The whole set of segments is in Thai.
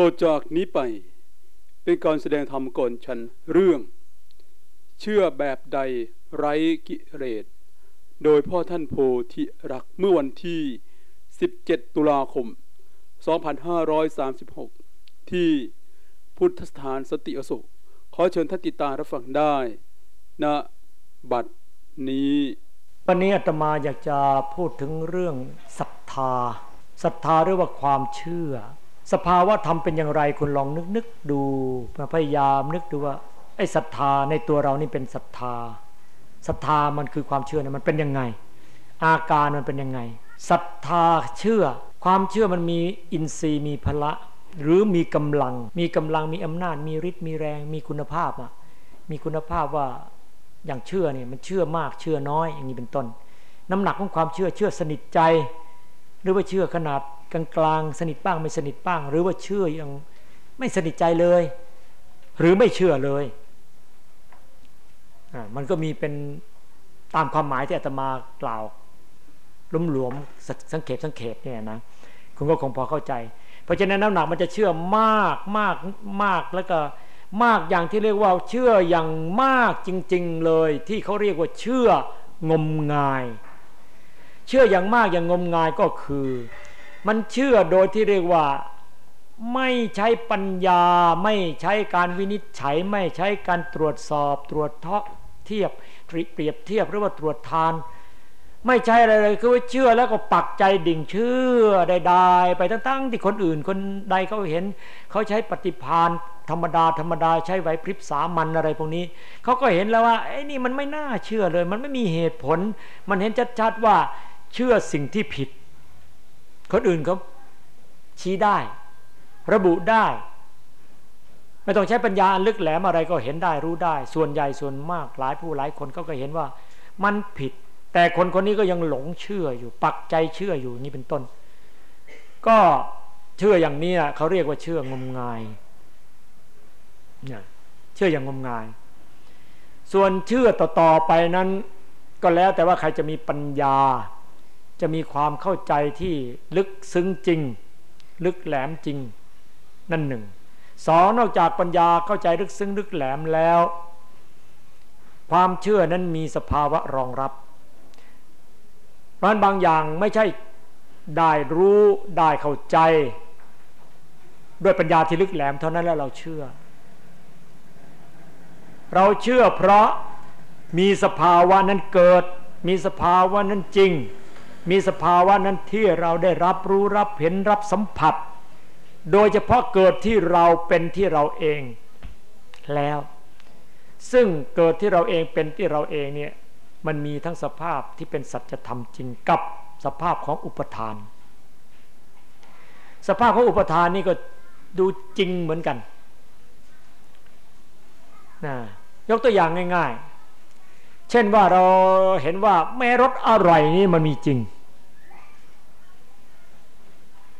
ต่อจากนี้ไป เป็นการแสดงธรรมก่อนฉันเรื่อง เชื่อแบบใดไร้กิเลสโดยพ่อท่านโพธิรักเมื่อวันที่ 17 ตุลาคม 2536 ที่พุทธสถานสติอโศกขอเชิญท่านติดตามรับฟังได้ณนะบัดนี้ วันนี้อาตมาอยากจะพูดถึงเรื่องศรัทธาศรัทธาหรือว่าความเชื่อ สภาวะธรรมเป็นอย่างไรคุณลองนึกนึกดูพยายามนึกดูว่าไอ้ศรัทธาในตัวเรานี่เป็นศรัทธาศรัทธามันคือความเชื่อเนี่ยมันเป็นยังไง อาการมันเป็นยังไงศรัทธาเชื่อ ความเชื่อมันมีอินทรีย์มีพละ หรือมีกำลัง มีกำลังมีอำนาจ มีฤทธิ์มีแรง มีคุณภาพอะมีคุณภาพว่าอย่างเชื่อเนี่ยมันเชื่อมากเชื่อน้อยอย่างนี้เป็นต้น น้ำหนักของความเชื่อเชื่อสนิทใจ รือว่าเชื่อขนาดกลางๆสนิทบ้างไม่สนิทบ้าง หรือว่าเชื่อยังไม่สนิทใจเลย หรือไม่เชื่อเลยมันก็มีเป็นตามความหมายที่อาตมากล่าวลุ่มหลวมสังเขปสังเขปเนี่ยนะคุณก็คงพอเข้าใจ เพราะฉะนั้นน้ำหนักมันจะเชื่อมากมากมากแล้วก็มากอย่างที่เรียกว่าเชื่ออย่างมากจริง ๆ เลย ที่เขาเรียกว่าเชื่องมงาย เชื่ออย่างมากอย่างงมงายก็คือ มันเชื่อโดยที่เรียกว่า ไม่ใช้ปัญญา ไม่ใช้การวินิจฉัย ไม่ใช้การตรวจสอบ ตรวจเทาะเทียบเปรียบเทียบหรือว่าตรวจทาน ไม่ใช่อะไรเลยคือว่าเชื่อแล้วก็ปักใจดิ่งเชื่อได้ๆไปตั้งๆที่คนอื่นคนใดเขาเห็น เขาใช้ปฏิพานธรรมดาธรรมดาใช้ไหวพริบสามันอะไรพวกนี้ เขาก็เห็นแล้วว่าไอ้นี่มันไม่น่าเชื่อเลย มันไม่มีเหตุผล มันเห็นชัดๆว่า เชื่อสิ่งที่ผิด คนอื่นเขาชี้ได้ ระบุได้ ไม่ต้องใช้ปัญญาลึกแหลมอะไรก็เห็นได้รู้ได้ ส่วนใหญ่ส่วนมากหลายผู้หลายคนเขาก็เห็นว่ามันผิด แต่คนคนนี้ก็ยังหลงเชื่ออยู่ ปักใจเชื่ออยู่นี่เป็นต้น ก็เชื่ออย่างนี้เขาเรียกว่าเชื่องมงายเชื่ออย่างงมงาย ส่วนเชื่อต่อๆไปนั้น ก็แล้วแต่ว่าใครจะมีปัญญา จะมีความเข้าใจที่ลึกซึ้งจริง ลึกแหลมจริง นั่นหนึ่งสองนอกจากปัญญาเข้าใจลึกซึ้งลึกแหลมแล้ว ความเชื่อนั้นมีสภาวะรองรับเพราะบางอย่างไม่ใช่ได้รู้ได้เข้าใจ ด้วยปัญญาที่ลึกแหลมเท่านั้นแล้วเราเชื่อ เราเชื่อเพราะมีสภาวะนั้นเกิด มีสภาวะนั้นจริง มีสภาวะนั้นที่เราได้รับรู้รับเห็นรับสัมผัส โดยเฉพาะเกิดที่เราเป็นที่เราเอง แล้ว ซึ่งเกิดที่เราเองเป็นที่เราเองเนี่ยมันมีทั้งสภาพที่เป็นสัจธรรมจริงกับสภาพของอุปทาน สภาพของอุปทานนี่ก็ดูจริงเหมือนกันนะยกตัวอย่างง่าย ๆ เช่นว่าเราเห็นว่าแม้รสอร่อยนี่มันมีจริง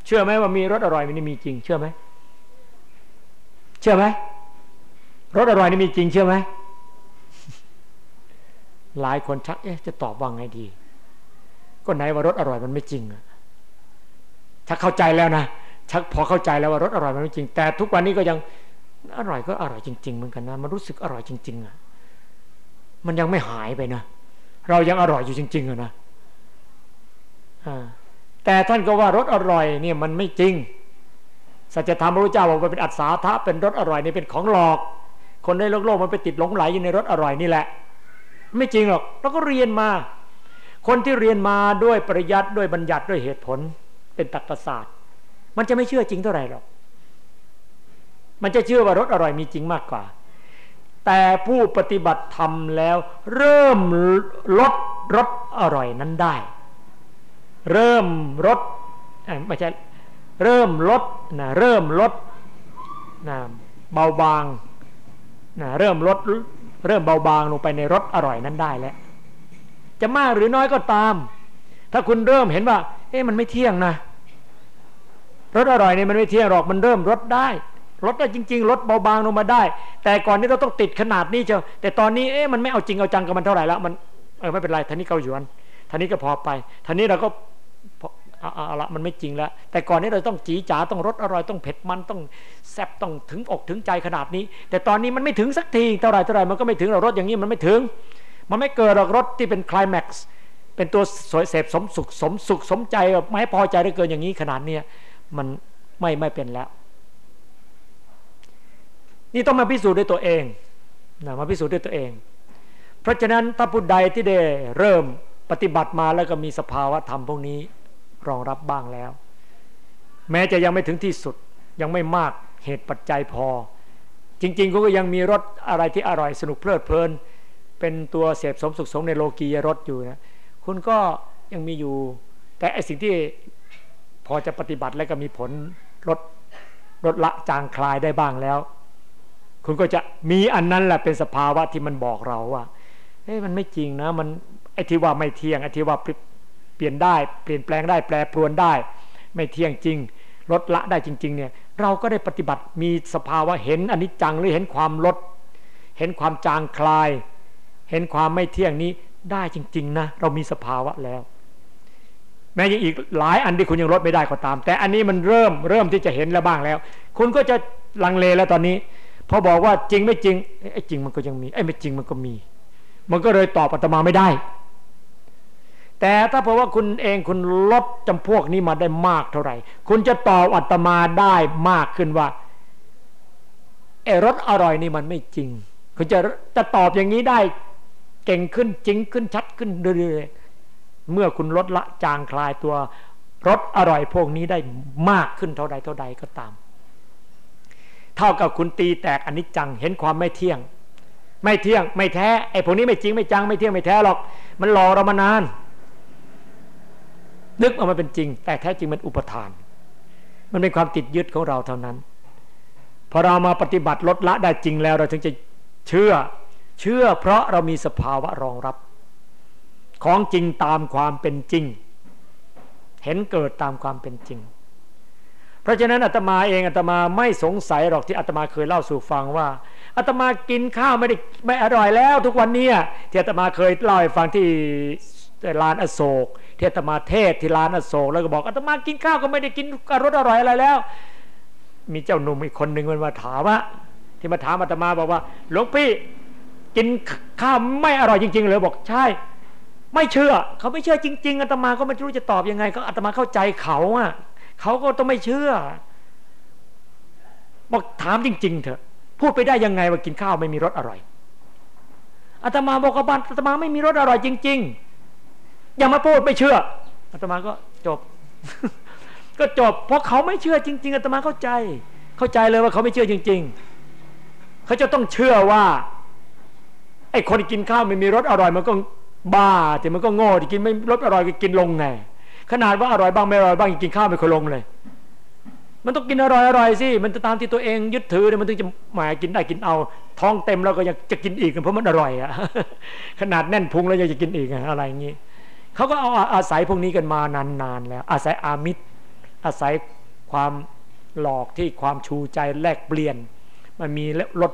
เชื่อไหมว่ามีรสอร่อยมันมีจริง เชื่อไหมเชื่อไหมรสอร่อยนี่มีจริงเชื่อไหมหลายคนชักเอ๊ะจะตอบว่าไงดี ก็ไหนว่ารสอร่อยมันไม่จริงอะชักเข้าใจแล้วนะชักพอเข้าใจแล้วว่ารสอร่อยมันไม่จริง แต่ทุกวันนี้ก็ยังอร่อยก็อร่อยจริง ๆ เหมือนกันนะมันรู้สึกอร่อยจริง ๆอะมันยังไม่หายไปนะเรายังอร่อยอยู่จริงๆอะนะอ่า แต่ท่านก็ว่ารสอร่อยเนี่ยมันไม่จริง สัจธรรมพระพุทธเจ้าบอกว่าเป็นอัศาธาเป็นรสอร่อยนี่เป็นของหลอก คนในโลกโลกมันไปติดหลงไหลอยู่ในรสอร่อยนี่แหละ ไม่จริงหรอกเราก็เรียนมา คนที่เรียนมาด้วยปริยัติด้วยบัญญัติด้วยเหตุผล เป็นตรรกศาสตร์มันจะไม่เชื่อจริงเท่าไหร่หรอก มันจะเชื่อว่ารสอร่อยมีจริงมากกว่า แต่ผู้ปฏิบัติธรรมแล้ว เริ่มลดรสอร่อยนั้นได้ เริ่มลดไม่ใช่เริ่มลดนะเริ่มลดนะเบาบางนะเริ่มลดเริ่มเบาบางลงไปในรสอร่อยนั้นได้แล้วจะมากหรือน้อยก็ตาม ถ้าคุณเริ่มเห็นว่า เอ๊ะมันไม่เที่ยงนะรสอร่อยเนี่ยมันไม่เที่ยงหรอกมันเริ่มลดได้ลดได้จริง ๆลดเบาบางลงมาได้ แต่ก่อนนี้เราต้องติดขนาดนี้เจ้าแต่ตอนนี้เอ๊ะมันไม่เอาจริงเอาจังกับมันเท่าไหร่แล้วมันเออไม่เป็นไรท่านี้เกาหยวนท่านี้ก็พอไปท่านี้เราก็ เอาละมันไม่จริงแล้ว แต่ก่อนนี้เราต้องจีจ๋าต้องรสอร่อยต้องเผ็ดมันต้องแซ่บต้องถึงอกถึงใจขนาดนี้ แต่ตอนนี้มันไม่ถึงสักทีเท่าไรเท่าไรมันก็ไม่ถึงเรารสอย่างนี้มันไม่ถึง มันไม่เกิดหรอกรสที่เป็นคลายแม็กซ์เป็นตัวสวยเสพสมสุขสมสุขสมใจไม่พอใจได้เกินอย่างนี้ขนาดเนี้ยมันไม่ไม่เป็นแล้ว นี่ต้องมาพิสูจน์ด้วยตัวเองนะมาพิสูจน์ด้วยตัวเอง เพราะฉะนั้นถ้าผู้ใดที่ได้เริ่มปฏิบัติมาแล้วก็มีสภาวะธรรมพวกนี้ รองรับบ้างแล้ว แม้จะยังไม่ถึงที่สุดยังไม่มากเหตุปัจจัยพอ จริงๆก็ยังมีรสอะไรที่อร่อยสนุกเพลิดเพลิน เป็นตัวเสพสมสุขสมในโลกียรสอยู่นะคุณก็ยังมีอยู่ แต่ไอสิ่งที่พอจะปฏิบัติแล้วก็มีผลลดลดละจางคลายได้บ้างแล้ว คุณก็จะมีอันนั้นแหละเป็นสภาวะที่มันบอกเราว่าเฮ้ยมันไม่จริงนะมันไอ้ที่ว่าไม่เที่ยงไอ้ที่ว่า เปลี่ยนได้เปลี่ยนแปลงได้แปรปรวนได้ ไม่เที่ยงจริง ลดละได้จริงๆเนี่ยเราก็ได้ปฏิบัติมีสภาวะเห็นอนิจจังหรือเห็นความลด เห็นความจางคลาย เห็นความไม่เที่ยงนี้ได้จริง ๆ นะ เรามีสภาวะแล้ว แม้ยังอีกหลายอันที่คุณยังลดไม่ได้ก็ตาม แต่อันนี้มันเริ่มเริ่มที่จะเห็นแล้วบ้างแล้ว คุณก็จะลังเลแล้วตอนนี้พอบอกว่าจริงไม่จริงไอ้จริงมันก็ยังมีไอ้ไม่จริงมันก็มี มันก็เลยตอบอาตมาไม่ได้ แต่ถ้าเพราะว่าคุณเองคุณลดจำพวกนี้มาได้มากเท่าไหร่ คุณจะตอบอัตมาได้มากขึ้นว่าเอรสอร่อยนี่มันไม่จริง คุณจะจะตอบอย่างนี้ได้เก่งขึ้นจริงขึ้นชัดขึ้นเรื่อยๆเมื่อคุณลดละจางคลายตัวรสอร่อยพวกนี้ได้มากขึ้นเท่าใดเท่าใดก็ตาม เท่ากับคุณตีแตกอันิจจังเห็นความไม่เที่ยง ไม่เที่ยงไม่แท้ไอ้พวกนี้ไม่จริงไม่จังไม่เที่ยงไม่แท้หรอก มันหลอกเรามานาน นึกออกมาเป็นจริง แต่แท้จริงมันอุปทาน มันเป็นความติดยึดของเราเท่านั้น พอเรามาปฏิบัติลดละได้จริงแล้ว เราถึงจะเชื่อ เชื่อเพราะเรามีสภาวะรองรับ ของจริงตามความเป็นจริง เห็นเกิดตามความเป็นจริง เพราะฉะนั้นอาตมาเองอาตมาไม่สงสัยหรอกที่อาตมาเคยเล่าสู่ฟังว่าอาตมากินข้าวไม่ได้ไม่อร่อยแล้ว ทุกวันนี้ที่อาตมาเคยเล่าให้ฟังที่ ลานอโศกเทตมาเทศที่ลานอโศกแล้วก็บอกอาตมากินข้าวก็ไม่ได้กินรสอร่อยอะไรแล้ว มีเจ้าหนุ่มอีกคนหนึ่งมันมาถามว่า ที่มาถามอาตมาบอกว่าหลวงพี่กินข้าวไม่อร่อยจริงๆเลยบอกใช่ ไม่เชื่อ เขาไม่เชื่อจริง ๆอาตมาก็ไม่รู้จะตอบยังไง ก็อาตมาเข้าใจเขาอะเขาก็ต้องไม่เชื่อ บอกถามจริง ๆ เถอะ พูดไปได้ยังไงว่ากินข้าวไม่มีรสอร่อยอาตมาบอกกับบ้านอาตมาไม่มีรสอร่อยจริง ๆ อย่ามาพูดไม่เชื่ออาตมาก็จบ ก็จบ เพราะเขาไม่เชื่อจริง ๆอาตมาเข้าใจ เข้าใจเลยว่าเขาไม่เชื่อจริง ๆ เขาจะต้องเชื่อว่าไอ้คนกินข้าวไม่มีรสอร่อยมันก็บ้าแต่มันก็โง่ที่กินไม่รสอร่อยก็กินลงไงขนาดว่าอร่อยบ้างไม่อร่อยบ้างกินข้าวไม่เคยลงเลย มันต้องกินอร่อยอร่อยสิมันจะตามที่ตัวเองยึดถือเนี่ยมันถึงจะหมายกินได้กินเอา ท้องเต็มแล้วก็ยังจะกินอีกเพราะมันอร่อยอะขนาดแน่นพุงแล้วยังจะกินอีกอะไรอย่างนี้ เขาก็เอาอาศัยพวกนี้กันมานานๆแล้ว อาศัยอามิตร อาศัยความหลอกที่ความชูใจแลกเปลี่ยน มันมีรถ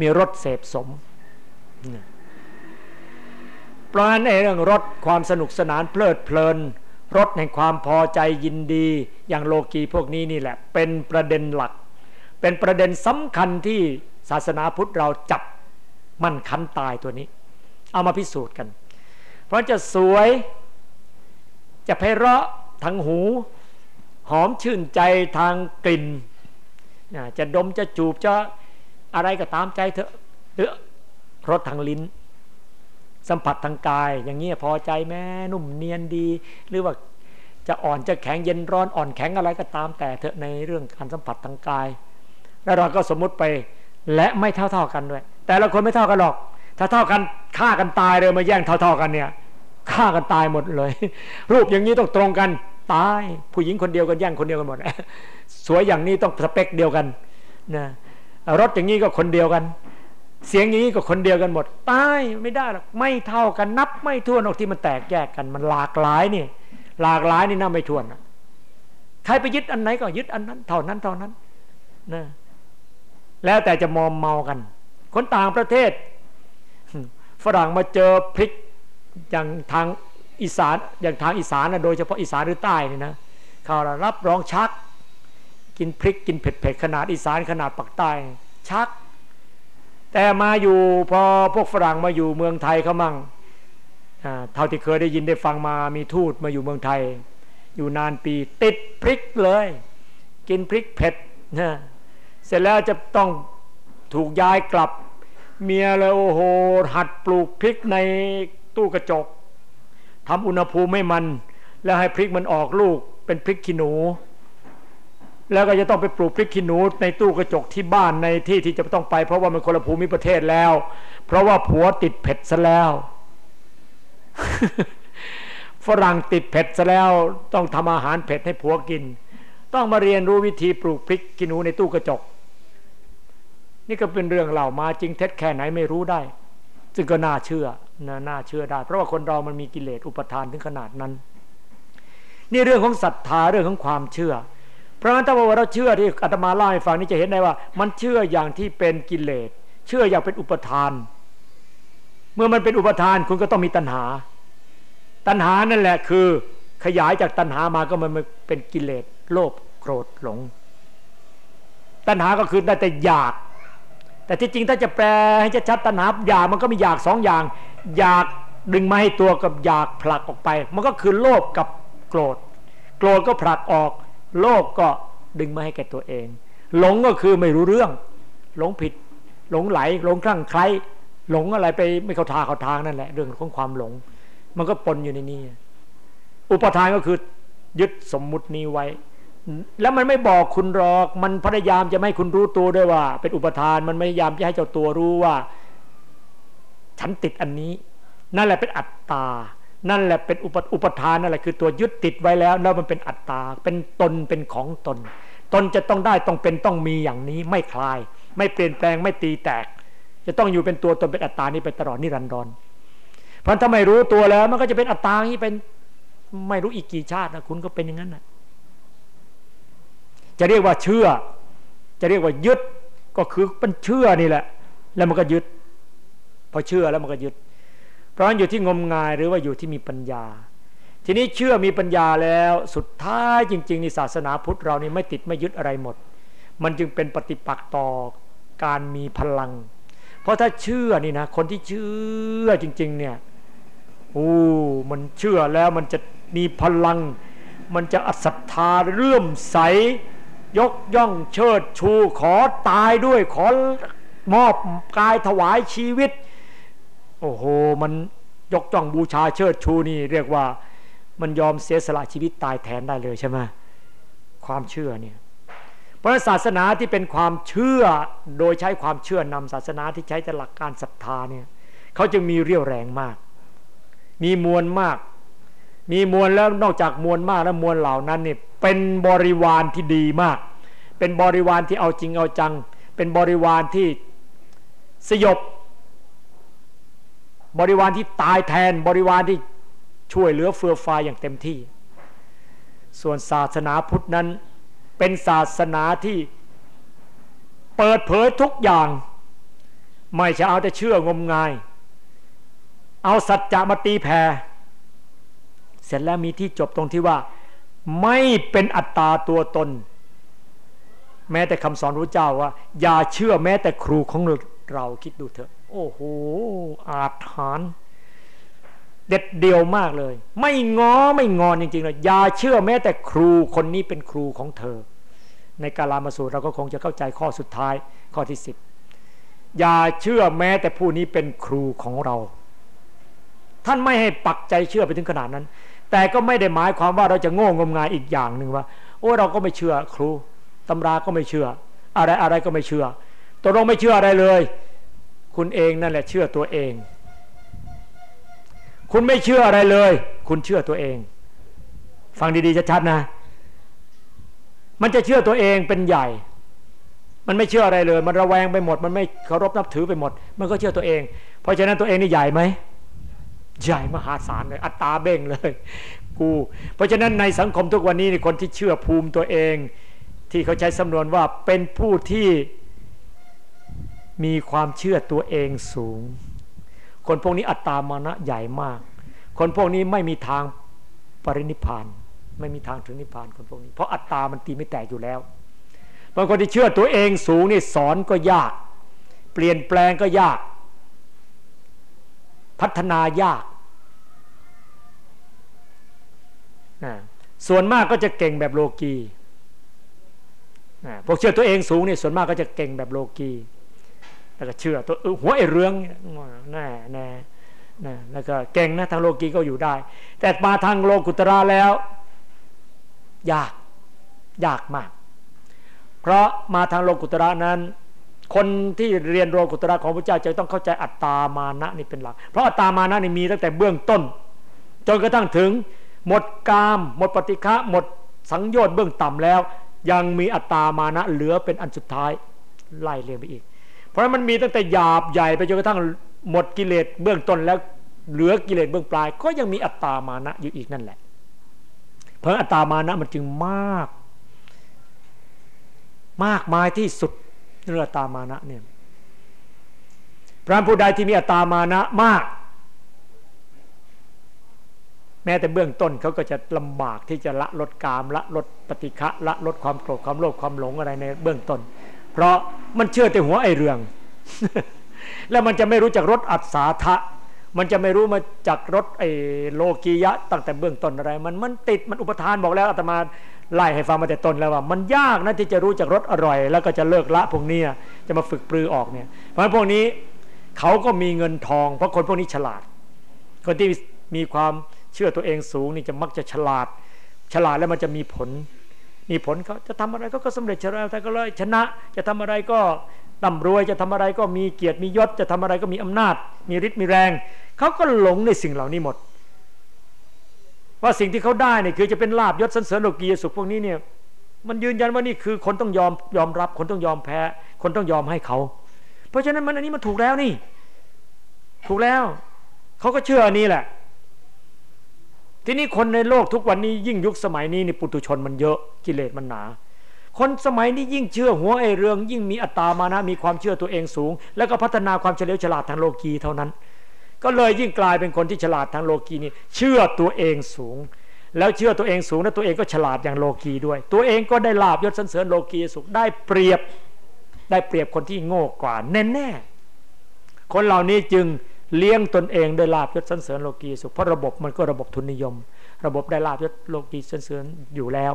มีรถเสพสมเพราะฉะนั้นเรื่องรถความสนุกสนานเพลิดเพลินรถแห่งความพอใจยินดี อย่างโลกีพวกนี้นี่แหละ เป็นประเด็นหลัก เป็นประเด็นสำคัญที่ศาสนาพุทธเราจับมั่นคันตายตัวนี้ เอามาพิสูจน์กัน ราะจะสวย จะไพเราะทางหู หอมชื่นใจทางกลิ่น จะดมจะจูบจะอะไรก็ตามใจเถอะหรือรสทางลิ้น สัมผัสทางกาย อย่างเงี้พอใจแม่นุ่มเนียนดี หรือว่าจะอ่อนจะแข็งเย็นร้อนอ่อนแข็งอะไรก็ตามแต่เถอะในเรื่องการสัมผัสทางกาย แล้วเราก็สมมุติไปและไม่เท่าเท่ากันด้วย แต่ละคนไม่เท่ากันหรอก ถ้าเท่ากันฆ่ากันตายเลยมาแย่งเท่าเท่ากันเนี่ย ฆ่ากันตายหมดเลย รูปอย่างนี้ต้องตรงกันตาย ผู้หญิงคนเดียวกันแย่งคนเดียวกันหมดสวยอย่างนี้ต้องสเปคเดียวกันนะรถอย่างนี้ก็คนเดียวกัน เสียงอย่างนี้ก็คนเดียวกันหมดตายไม่ได้หรอกไม่เท่ากันนับ ไม่ทั่วนอกที่มันแตกแยกกันมันหลากหลายนี่หลากหลายนี่น่าไม่ทวนใครไปยึดอันไหนก็ยึดอันนั้น เท่านั้นเท่านั้นนะแล้วแต่จะมอมเมากัน คนต่างประเทศฝรั่งมาเจอพริก อย่างทางอีสานอย่างทางอีสานนะโดยเฉพาะอีสานหรือใต้นี่นะเขารับรองชัก กินพริกกินเผ็ดๆขนาดอีสานขนาดปักใต้ชัก แต่มาอยู่พอพวกฝรั่งมาอยู่เมืองไทยเขามั่งเท่าที่เคยได้ยินได้ฟังมามีทูตมาอยู่เมืองไทย อยู่นานปีติดพริกเลย กินพริกเผ็ดนะเสร็จแล้วจะต้องถูกย้ายกลับเมียเลยโอ้โหหัดปลูกพริกใน ตู้กระจกทำอุณหภูมิไม่มัน แล้วให้พริกมันออกลูกเป็นพริกขี้หนู แล้วก็จะต้องไปปลูกพริกขี้หนู ในตู้กระจกที่บ้านในที่ที่จะต้องไป เพราะว่ามันคนละภูมิประเทศแล้ว เพราะว่าผัวติดเผ็ดซะแล้วฝรั่งติดเผ็ดซะแล้วต้องทำอาหารเผ็ดให้ผัวกิน ต้องมาเรียนรู้วิธีปลูกพริกขี้หนูในตู้กระจก นี่ก็เป็นเรื่องเล่ามาจริงเท็จแค่ไหนไม่รู้ได้ ซึ่งก็น่าเชื่อ นะน่าเชื่อได้ เพราะว่าคนเรามันมีกิเลสอุปทานถึงขนาดนั้น นี่เรื่องของศรัทธาเรื่องของความเชื่อ เพราะฉะนั้นถ้าว่าเราเชื่อที่อาตมาเล่าให้ฟังนี่จะเห็นได้ว่า มันเชื่ออย่างที่เป็นกิเลส เชื่ออย่างเป็นอุปทาน เมื่อมันเป็นอุปทานคุณก็ต้องมีตัณหา ตัณหานั่นแหละคือขยายจากตัณหามาก็มันเป็นกิเลส โลภโกรธหลง ตัณหาก็คือได้แต่อยาก แต่ที่จริงถ้าจะแปลให้ชัดตัณหาอยากมันก็มีอยากสองอย่าง อยากดึงมาให้ตัวกับอยากผลักออกไป มันก็คือโลภกับโกรธ โกรธก็ผลักออก โลภก็ดึงมาให้แก่ตัวเอง หลงก็คือไม่รู้เรื่อง หลงผิด หลงไหล หลงคลั่งไคล้หลงอะไรไปไม่เข้าทางเข้าทางนั่นแหละ เรื่องของความหลง มันก็ปนอยู่ในนี้ อุปทานก็คือยึดสมมุตินี้ไว้ แล้วมันไม่บอกคุณหรอก มันพยายามจะไม่คุณรู้ตัวด้วยว่า เป็นอุปทาน มันพยายามจะให้เจ้าตัวรู้ว่า ฉันติดอันนี้ นั่นแหละเป็นอัตตา นั่นแหละเป็นอุปอุปทานนั่นแหละคือตัวยึดติดไว้แล้วแล้วมันเป็นอัตตา เป็นตนเป็นของตน ตนจะต้องได้ต้องเป็นต้องมีอย่างนี้ไม่คลาย ไม่เปลี่ยนแปลงไม่ตีแตก จะต้องอยู่เป็นตัวตนเป็นอัตตานี้ไปตลอดนิรันดรเพราะถ้าไม่รู้ตัวแล้วมันก็จะเป็นอัตตานี้เป็นไม่รู้อีกกี่ชาตินะคุณก็เป็นอย่างนั้นนะจะเรียกว่าเชื่อ จะเรียกว่ายึดก็คือเป็นเชื่อนี่แหละ แล้วมันก็ยึด พอเชื่อแล้วมันก็ยึด เพราะนั้นอยู่ที่งมงายหรือว่าอยู่ที่มีปัญญา ทีนี้เชื่อมีปัญญาแล้วสุดท้ายจริงๆในศาสนาพุทธเรานี่ไม่ติดไม่ยึดอะไรหมด มันจึงเป็นปฏิปักษ์ต่อการมีพลัง เพราะถ้าเชื่อนี่นะคนที่เชื่อจริง ๆ เนี่ยโอ้มันเชื่อแล้วมันจะมีพลัง มันจะอัศรัทธาเรื่มใส ยกย่องเชิดชูขอตายด้วยขอมอบกายถวายชีวิต โอ้โห มันยกจ้องบูชาเชิดชูนี่เรียกว่ามันยอมเสียสละชีวิตตายแทนได้เลยใช่ไหมความเชื่อเนี่ยเพราะศาสนาที่เป็นความเชื่อโดยใช้ความเชื่อนำศาสนาที่ใช้แต่หลักการศรัทธาเนี่ยเขาจึงมีเรี่ยวแรงมาก มีมวลมาก มีมวลแล้วนอกจากมวลมากแล้วมวลเหล่านั้นเนี่ยเป็นบริวารที่ดีมาก เป็นบริวารที่เอาจริงเอาจัง เป็นบริวารที่สยบ บริวารที่ตายแทนบริวารที่ช่วยเหลือเฟือฟายอย่างเต็มที่ ส่วนศาสนาพุทธนั้น เป็นศาสนาที่เปิดเผยทุกอย่าง ไม่ใช่เอาแต่เชื่องมงาย เอาสัจจะมาตีแผ่เสร็จแล้วมีที่จบตรงที่ว่า ไม่เป็นอัตตาตัวตน แม้แต่คำสอนพรู้เจ้าว่า อย่าเชื่อแม้แต่ครูของเราคิดดูเถอะ โอ้โห อาถรรพ์เด็ดเดียวมากเลย ไม่งอไม่งอนจริงๆเลยอย่าเชื่อแม้แต่ครูคนนี้เป็นครูของเธอ ในกาลามาสูตรเราก็คงจะเข้าใจข้อสุดท้ายข้อที่สิบอย่าเชื่อแม้แต่ผู้นี้เป็นครูของเรา ท่านไม่ให้ปักใจเชื่อไปถึงขนาดนั้น แต่ก็ไม่ได้หมายความว่าเราจะโง่งมงายอีกอย่างหนึ่งว่า โอ้เราก็ไม่เชื่อครูตำราก็ไม่เชื่อ อะไรอะไรก็ไม่เชื่อตกลงไม่เชื่ออะไรเลย คุณเองนั่นแหละเชื่อตัวเอง คุณไม่เชื่ออะไรเลย คุณเชื่อตัวเอง ฟังดีๆชัดๆนะ มันจะเชื่อตัวเองเป็นใหญ่ มันไม่เชื่ออะไรเลย มันระแวงไปหมด มันไม่เคารพนับถือไปหมด มันก็เชื่อตัวเอง เพราะฉะนั้นตัวเองนี่ใหญ่ไหมใหญ่มหาศาลเลยอัตตาเบ่งเลย กู เพราะฉะนั้นในสังคมทุกวันนี้คนที่เชื่อภูมิตัวเอง ที่เขาใช้สำนวนว่าเป็นผู้ที่ มีความเชื่อตัวเองสูง คนพวกนี้อัตตามานะใหญ่มาก คนพวกนี้ไม่มีทางปรินิพาน ไม่มีทางถึงนิพพานคนพวกนี้ เพราะอัตตามันตีไม่แตกอยู่แล้วบางคนที่เชื่อตัวเองสูงนี่สอนก็ยาก เปลี่ยนแปลงก็ยาก พัฒนายาก ส่วนมากก็จะเก่งแบบโลกีพวกเชื่อตัวเองสูงนี่ส่วนมากก็จะเก่งแบบโลกี แล้วก็เชื่อตัวหัวไอ้เรื่องแน่แน่นะแล้วก็เก่งนะทางโลกีก็อยู่ได้ แต่มาทางโลกุตระแล้ว ยากยากมาก เพราะมาทางโลกุตระนั้น คนที่เรียนโลกุตระของพระเจ้าจะต้องเข้าใจอัตตามานะนี่เป็นหลัก เพราะอัตตามานะนี่มีตั้งแต่เบื้องต้น จนกระทั่งถึง หมดกาม หมดปฏิฆะหมดสังโยชน์เบื้องต่ำแล้ว ยังมีอัตตามานะเหลือเป็นอันสุดท้ายไล่เรียงไปอีก เพราะมันมีตั้งแต่หยาบใหญ่ไปจนกระทั่งหมดกิเลสเบื้องต้นแล้วเหลือกิเลสเบื้องปลาย ก็ยังมีอัตตามานะอยู่อีกนั่นแหละ เพราะอัตตามานะมันจึงมาก มากมายที่สุดเรื่องอัตตามานะเนี่ยพระผู้ใดที่มีอัตตามานะมาก แม้แต่เบื้องต้นเขาก็จะลำบากที่จะละลดกามละลดปฏิฆะละลดความโกรธความโลภความหลงอะไรในเบื้องต้น เพราะมันเชื่อแต่หัวไอเรือง แล้วมันจะไม่รู้จักรสอัศาทะ มันจะไม่รู้มาจากรสไอโลกียะ ตั้งแต่เบื้องต้นอะไร มันมันติดมันอุปทานบอกแล้วอาตมาไล่ให้ฟังมาแต่ต้นแล้วว่า มันยากนะที่จะรู้จักรสอร่อย แล้วก็จะเลิกละพวกนี้จะมาฝึกปรือออกเนี่ย เพราะฉะนั้นพวกนี้เขาก็มีเงินทอง เพราะคนพวกนี้ฉลาด คนที่มีความเชื่อตัวเองสูงนี่จะมักจะฉลาด ฉลาดแล้วมันจะมีผล มีผลเขาจะทำอะไรก็สำเร็จชนะแต่ก็เลยชนะ จะทำอะไรก็ร่ำรวยจะทำอะไรก็มีเกียรติมียศ จะทำอะไรก็มีอำนาจ มีฤทธิ์มีแรง เขาก็หลงในสิ่งเหล่านี้หมด ว่าสิ่งที่เขาได้เนี่ยคือจะเป็นลาบยศสันเสริญโลกียสุขพวกนี้เนี่ยมันยืนยันว่านี่คือคนต้องยอมยอมรับ คนต้องยอมแพ้ คนต้องยอมให้เขา เพราะฉะนั้นมันอันนี้มันถูกแล้วนี่ ถูกแล้ว เขาก็เชื่ออันนี้แหละ ทีนี้คนในโลกทุกวันนี้ยิ่งยุคสมัยนี้นี่ปุถุชนมันเยอะกิเลสมันหนา คนสมัยนี้ยิ่งเชื่อหัวไอเรือง ยิ่งมีอัตตามานะมีความเชื่อตัวเองสูง แล้วก็พัฒนาความเฉลียวฉลาดทางโลกีเท่านั้น ก็เลยยิ่งกลายเป็นคนที่ฉลาดทางโลกีนี่เชื่อตัวเองสูง แล้วเชื่อตัวเองสูงแล้วตัวเองก็ฉลาดอย่างโลกีด้วย ตัวเองก็ได้ลาบยศสันเสริญโลกีสุขได้เปรียบได้เปรียบคนที่โง่กว่าแน่แน่คนเหล่านี้จึง เลี้ยงตนเองด้วยลาบยศสันเสริญโลกีสุขเพราะระบบมันก็ระบบทุนนิยม ระบบได้ลาบยศโลกีสันเสริญอยู่แล้ว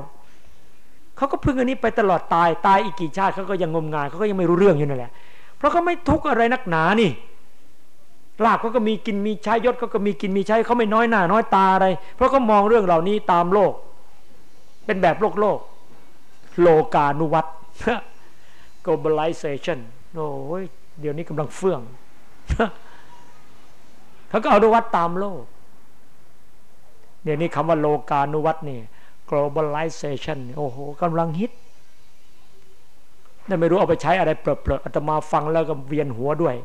เขาก็พึ่งอันนี้ไปตลอดตายตายอีกกี่ชาติเขาก็ยังงมงายเขาก็ยังไม่รู้เรื่องอยู่นั่นแหละ เพราะเขาไม่ทุกข์อะไรนักหนานี่ลาบเขาก็มีกินมีใช้ยศเขาก็มีกินมีใช้เขาไม่น้อยหน้าน้อยตาอะไร เพราะเขามองเรื่องเหล่านี้ตามโลก เป็นแบบโลกโลก โลกานุวัต globalization โอ้ยเดี๋ยวนี้กำลังเฟื่อง เขาก็เอานุวัตตามโลก เดี๋ยวนี้คำว่าโลกานุวัตนี่ globalization โอ้โหกำลังฮิตนั่ไม่รู้เอาไปใช้อะไรเปลอะๆอาตมาฟังแล้วก็เวียนหัวด้วย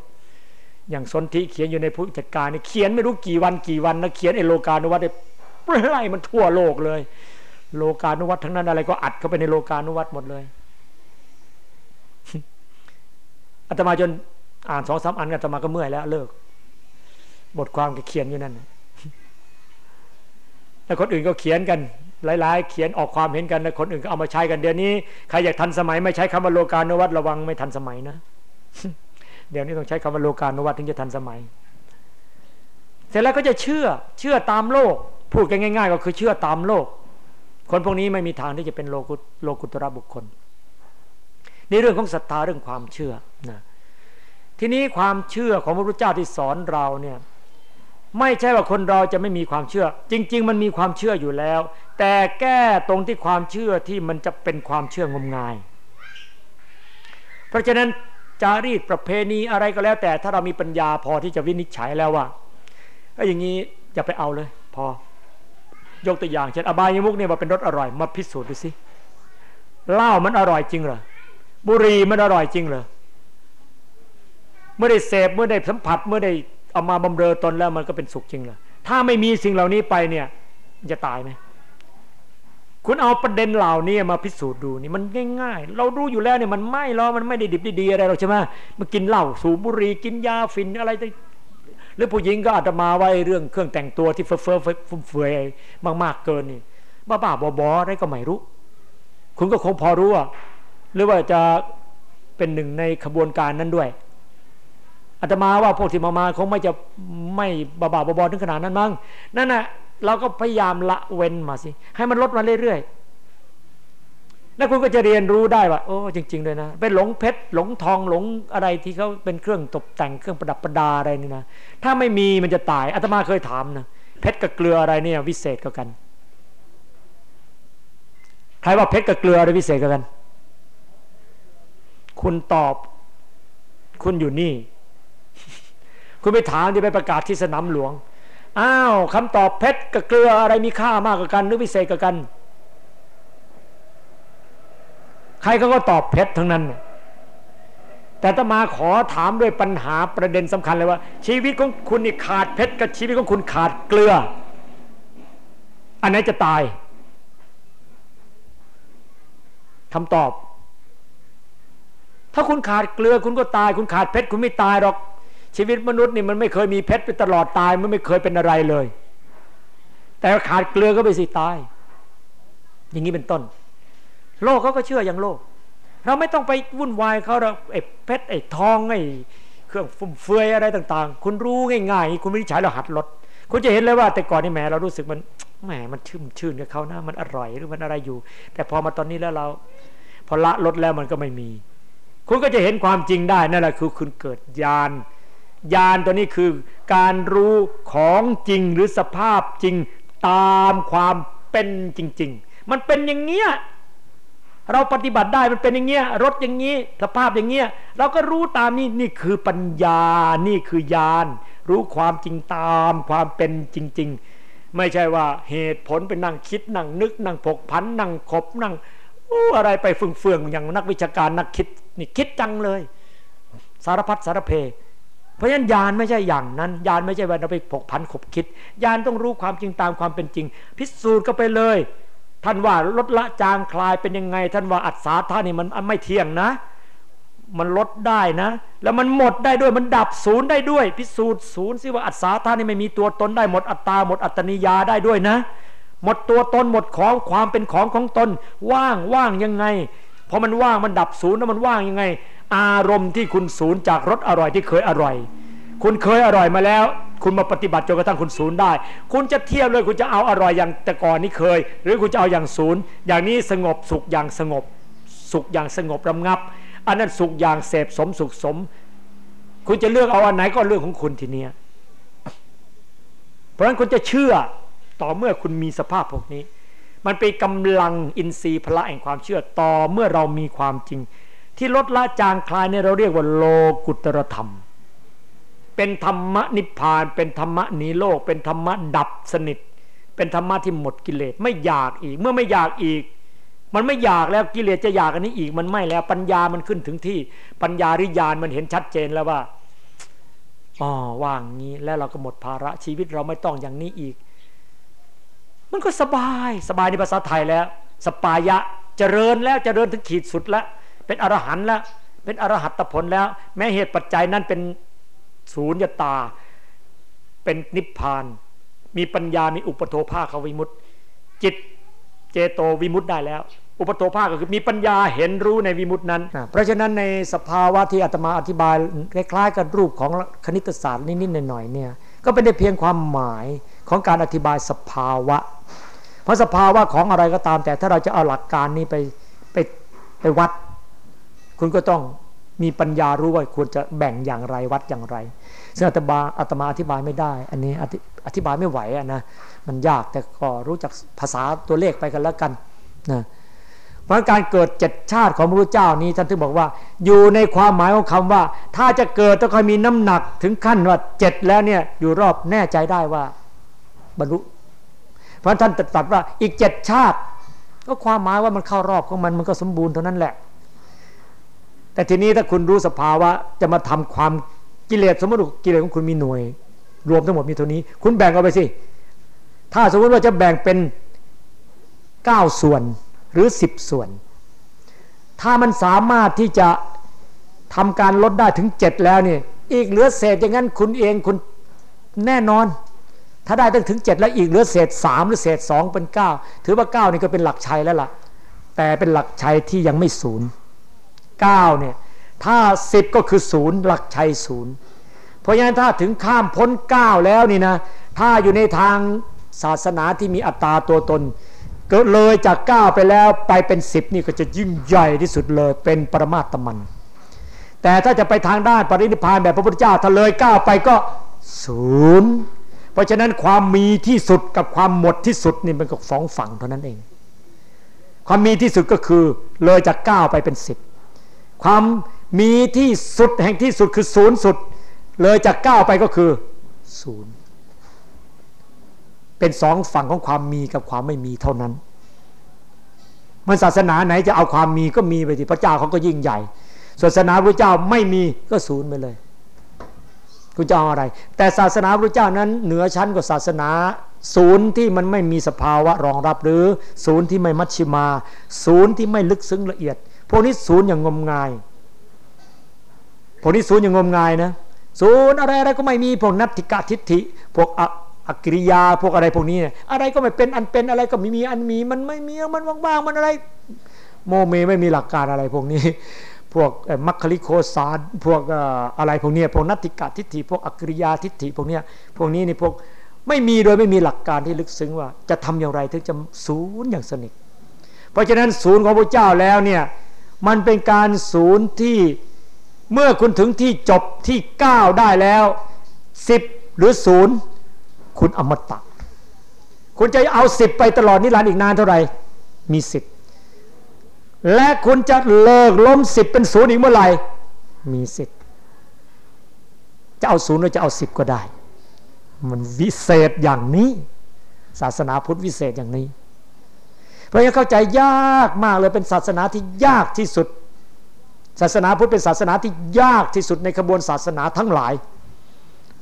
อย่างสนธิเขียนอยู่ในผู้จัดการนี่เขียนไม่รู้กี่วันกี่วันนะเขียนไอโลกานุวัตได้ไล่มันทั่วโลกเลย โลกานุวัตทั้งนั้นอะไรก็อัดเข้าไปในโลกานุวัตหมดเลยอาตมาจนอ่านสองสามอันอาตมาก็เมื่อยแล้วเลิก บทความก็เขียนอยู่นั่นแล้วคนอื่นก็เขียนกันหลาย ๆ เขียนออกความเห็นกันแล้วคนอื่นก็เอามาใช้กันเดี๋ยวนี้ใครอยากทันสมัยไม่ใช้คำว่าโลกาโนวัตระวังไม่ทันสมัยนะเดี๋ยวนี้ต้องใช้คำว่าโลกาโนวัตถึงจะทันสมัย เสร็จแล้วก็จะเชื่อเชื่อตามโลก พูดกันง่าย ๆ ก็คือเชื่อตามโลก คนพวกนี้ไม่มีทางที่จะเป็นโลกุโลกุตระบุคคลในเรื่องของศรัทธาเรื่องความเชื่อนะทีนี้ความเชื่อของพระพุทธเจ้าที่สอนเราเนี่ย ไม่ใช่ว่าคนเราจะไม่มีความเชื่อ จริง ๆ มันมีความเชื่ออยู่แล้ว แต่แก้ตรงที่ความเชื่อที่มันจะเป็นความเชื่องมงาย เพราะฉะนั้นจารีตประเพณีอะไรก็แล้ว แต่ถ้าเรามีปัญญาพอที่จะวินิจฉัยแล้วว่าก็อย่างนี้อย่าไปเอาเลย พอยกตัวอย่างเช่นอบายมุกเนี่ยมาเป็นรสอร่อยมาพิสูจน์ดูสิเหล้ามันอร่อยจริงเหรอบุหรี่มันอร่อยจริงเหรอเมื่อได้เสพเมื่อได้สัมผัสเมื่อได้ เอามาบำเรอตนแล้วมันก็เป็นสุขจริงเลยถ้าไม่มีสิ่งเหล่านี้ไปเนี่ยจะตายไหมคุณเอาประเด็นเหล่านี้มาพิสูจน์ดูนี่มันง่าย ๆ เรารู้อยู่แล้วเนี่ยมันไม่หรอกมันไม่ได้ดิบดีอะไรหรอกใช่ไหมมากินเหล้าสูบบุหรี่กินยาฝิ่นอะไรหรือผู้หญิงก็อาตมาไว้เรื่องเครื่องแต่งตัวที่เฟ้อเฟ้อฟุ่มเฟือยมากๆเกินนี่บ้าบ้าบอๆอะไรก็ไม่รู้ คุณก็คงพอรู้อะหรือว่าจะเป็นหนึ่งในขบวนการนั้นด้วย อาตมาว่าพวกที่มามาคงไม่จะไม่บาบาบอถึงขนาดนั้นมั้งนั่นน่ะเราก็พยายามละเว้นมาสิ ให้มันลดมาเรื่อยๆแล้วคุณก็จะเรียนรู้ได้ว่าโอ้จริงๆเลยนะไปหลงเพชรหลงทองหลงอะไรที่เขาเป็นเครื่องตกแต่งเครื่องประดับประดาอะไรนี่นะถ้าไม่มีมันจะตายอาตมาเคยถามนะเพชรกับเกลืออะไรเนี่ย วิเศษกัน ใครว่าเพชรกับเกลืออะไรวิเศษกัน คุณตอบ คุณอยู่นี่ คุณไปถามที่ไปประกาศที่สนามหลวง อ้าวคำตอบเพชรกับเกลืออะไรมีค่ามากกว่ากันหรือพิเศษกว่ากัน ใครเขาก็ตอบเพชรทั้งนั้น แต่ตมาขอถามด้วยปัญหาประเด็นสำคัญเลยว่า ชีวิตของคุณนี่ขาดเพชรกับชีวิตของคุณขาดเกลือ อันไหนจะตายคำตอบ ถ้าคุณขาดเกลือคุณก็ตาย คุณขาดเพชรคุณไม่ตายหรอก ชีวิตมนุษย์นี่มันไม่เคยมีเพชรไปตลอดตายมันไม่เคยเป็นอะไรเลย แต่ขาดเกลือก็ไปสิตาย อย่างนี้เป็นต้น โลกเขาก็เชื่ออย่างโลก เราไม่ต้องไปวุ่นวายเขาเราไอ้เพชรไอ้ทองไอ้เครื่องฟุ่มเฟือยอะไรต่าง ๆ คุณรู้ง่ายๆ คุณไม่ได้ใช้เราหัดลดคุณจะเห็นเลยว่า แต่ก่อนนี่แหมเรารู้สึกมันแหมมันชื่นชื่นกับเขานะมันอร่อยหรือมันอะไรอยู่ แต่พอมาตอนนี้แล้วเรา พอละลดแล้วมันก็ไม่มี คุณก็จะเห็นความจริงได้นั่นแหละคือคุณเกิดญาณ ญาณตัวนี้คือการรู้ของจริงหรือสภาพจริงตามความเป็นจริง ๆ มันเป็นอย่างเงี้ยเราปฏิบัติได้มันเป็นอย่างเงี้ยรถอย่างงี้สภาพอย่างเงี้ยเราก็รู้ตามนี่นี่คือปัญญานี่คือญาณรู้ความจริงตามความเป็นจริง ๆ ไม่ใช่ว่าเหตุผลเป็นนั่งคิดนั่งนึกนั่งผกพันนั่งขบนั่งอะไรไปเฟื่องๆอย่างนักวิชาการนักคิดนี่คิดจังเลย สารพัดสารเพเพ ราะฉะนั้นญาณไม่ใช่อย่างนั้นญาณไม่ใช่ว่าเราไปผกพันขบคิดญาณต้องรู้ความจริงตามความเป็นจริง พิสูจน์ก็ไปเลย ท่านว่าลดละจางคลายเป็นยังไง ท่านว่าอัศาธานี่มันไม่เที่ยงนะ มันลดได้นะ แล้วมันหมดได้ด้วยมันดับศูนย์ได้ด้วย พิสูจน์ศูนย์สิว่าอัศาธานี่ไม่มีตัวตนได้หมดอัตตาหมดอัตนิยาได้ด้วยนะ หมดตัวตนหมดของความเป็นของของตน ว่างว่างยังไง พอมันว่างมันดับศูนย์แล้วมันว่างยังไง อารมณ์ที่คุณศูนย์จากรสอร่อยที่เคยอร่อย คุณเคยอร่อยมาแล้ว คุณมาปฏิบัติจนกระทั่งคุณศูนย์ได้ คุณจะเทียบเลยคุณจะเอาอร่อยอย่างแต่ก่อนนี้เคย หรือคุณจะเอาอย่างศูนย์อย่างนี้สงบสุขอย่างสงบ สุขอย่างสงบรำงับ อันนั้นสุขอย่างเสพสมสุขสม คุณจะเลือกเอาอันไหนก็เรื่องของคุณทีเนี้ยเพราะฉะนั้นคุณจะเชื่อต่อเมื่อคุณมีสภาพพวกนี้ มันเป็นกำลังอินทรีย์พละแห่งความเชื่อต่อเมื่อเรามีความจริง ที่ลดละจางคลายเนี่ยเราเรียกว่าโลกุตรธรรม เป็นธรรมะนิพพาน เป็นธรรมะหนีโลก เป็นธรรมะดับสนิท เป็นธรรมะที่หมดกิเลสไม่อยากอีก เมื่อไม่อยากอีก มันไม่อยากแล้วกิเลสจะอยากอันนี้อีกมันไม่แล้วปัญญามันขึ้นถึงที่ปัญญาริยานมันเห็นชัดเจนแล้วว่าอ๋อว่างงี้แล้วเราก็หมดภาระชีวิตเราไม่ต้องอย่างนี้อีก มันก็สบายสบายในภาษาไทยแล้ว สปายะเจริญแล้วเจริญถึงขีดสุดแล้วเป็นอรหันต์แล้ว เป็นอรหัตผลแล้ว แม้เหตุปัจจัยนั้นเป็นศูนย์ตา เป็นนิพพาน มีปัญญามีอุปโทภาควิมุตติ จิตเจโตวิมุตติได้แล้ว อุปโทภาคก็คือมีปัญญาเห็นรู้ในวิมุตตินั้น เพราะฉะนั้นในสภาวะที่อาตมาอธิบายคล้ายๆกับรูปของคณิตศาสตร์นิดๆหน่อยๆเนี่ยก็เป็นได้เพียงความหมาย ของการอธิบายสภาวะ เพราะสภาวะของอะไรก็ตาม แต่ถ้าเราจะเอาหลักการนี้ไปไปไปวัด คุณก็ต้องมีปัญญารู้ว่าควรจะแบ่งอย่างไรวัดอย่างไร ซึ่งอาตมาอาตมาอธิบายไม่ได้ อันนี้อธิบายไม่ไหวอะนะมันยากแต่ก็รู้จักภาษาตัวเลขไปกันแล้วกันนะเพราะการเกิดเจ็ดชาติของพระเจ้านี้ท่านถึงบอกว่า อยู่ในความหมายของคำว่า ถ้าจะเกิดต้องคอยมีน้ำหนักถึงขั้นว่าเจ็ดแล้วเนี่ยอยู่รอบแน่ใจได้ว่า บรรลุเพราะท่านตรัสว่าอีกเจ็ดชาติ ก็ความหมายว่ามันเข้ารอบของมันมันก็สมบูรณ์เท่านั้นแหละ แต่ทีนี้ถ้าคุณรู้สภาวะจะมาทำความกิเลสสมมติกิเลสของคุณมีหน่วย รวมทั้งหมดมีเท่านี้ คุณแบ่งเอาไปสิ ถ้าสมมติว่าจะแบ่งเป็น9ส่วนหรือ10ส่วน ถ้ามันสามารถที่จะทำการลดได้ถึง7แล้วเนี่ยอีกเหลือเศษอย่างนั้นคุณเองคุณแน่นอน ถ้าได้ตั้งถึงเจ็ดแล้วอีกเหลือเศษสามหรือเศษสองเป็นเก้าถือว่าเก้านี่ก็เป็นหลักชัยแล้วล่ะ แต่เป็นหลักชัยที่ยังไม่ศูนย์เก้าเนี่ยถ้าสิบก็คือศูนย์หลักชัยศูนย์เพราะฉะนั้นถ้าถึงข้ามพ้นเก้าแล้วนี่นะถ้าอยู่ในทางศาสนาที่มีอัตตาตัวตน ก็เลยจากเก้าไปแล้วไปเป็นสิบนี่ก็จะยิ่งใหญ่ที่สุดเลยเป็นปรมาตมัน แต่ถ้าจะไปทางด้านปรินิพานแบบพระพุทธเจ้าถ้าเลยเก้าไปก็ศูนย์ เพราะฉะนั้นความมีที่สุดกับความหมดที่สุดนี่มันก็สองฝั่งเท่านั้นเอง ความมีที่สุดก็คือเลยจากเก้าไปเป็นสิบความมีที่สุดแห่งที่สุดคือศูนย์สุด เลยจากเก้าไปก็คือศูนย์เป็นสองฝั่งของความมีกับความไม่มีเท่านั้นมันศาสนาไหนจะเอาความมีก็มีไปทีพระเจ้าเขาก็ยิ่งใหญ่ศาสนาพระเจ้าไม่มีก็ศูนย์ไปเลย คุณจะเอาอะไร แต่ศาสนาพระเจ้านั้น เหนือชั้นกว่าศาสนา ศูนย์ที่มันไม่มีสภาวะรองรับหรือ ศูนย์ที่ไม่มัชชิมา ศูนย์ที่ไม่ลึกซึ้งละเอียด พวกนี้ศูนย์อย่างงมงาย พวกนี้ศูนย์อย่างงมงายนะ ศูนย์อะไรอะไรก็ไม่มีพวกนัตติกะทิฏฐิ พวกอักิริยาพวกอะไรพวกนี้เนี่ยอะไรก็ไม่เป็นอันเป็นอะไรก็ไม่มีอันมี มันไม่มีมันว่างๆมันอะไร โมเมไม่มีหลักการอะไรพวกนี้ พวกมัคคิโคสารพวกอะไรพวกนี้พวกนัตติกะทิฏฐิพวกอักริยาทิฏฐิพวกนี้พวกนี้นี่พวกไม่มีโดยไม่มีหลักการที่ลึกซึ้งว่า จะทำอย่างไรถึงจะศูนย์อย่างสนิท เพราะฉะนั้นศูนย์ของพระเจ้าแล้วเนี่ยมันเป็นการศูนย์ที่เมื่อคุณถึงที่จบที่ 9 ได้แล้ว 10 หรือศูนย์คุณอมตะ คุณจะเอาสิบไปตลอดนิรันดร์อีกนานเท่าไหร่มีสิทธิ์ และคุณจะเลิกล้มสิบเป็นศูนย์อีกเมื่อไหร่ มีสิทธิ์ จะเอาศูนย์หรือจะเอาสิบก็ได้ มันวิเศษอย่างนี้ ศาสนาพุทธวิเศษอย่างนี้ เพราะฉะนั้เข้าใจยากมากเลยเป็นศาสนาที่ยากที่สุด ศาสนาพุทธเป็นศาสนาที่ยากที่สุดในขบวนศาสนาทั้งหลาย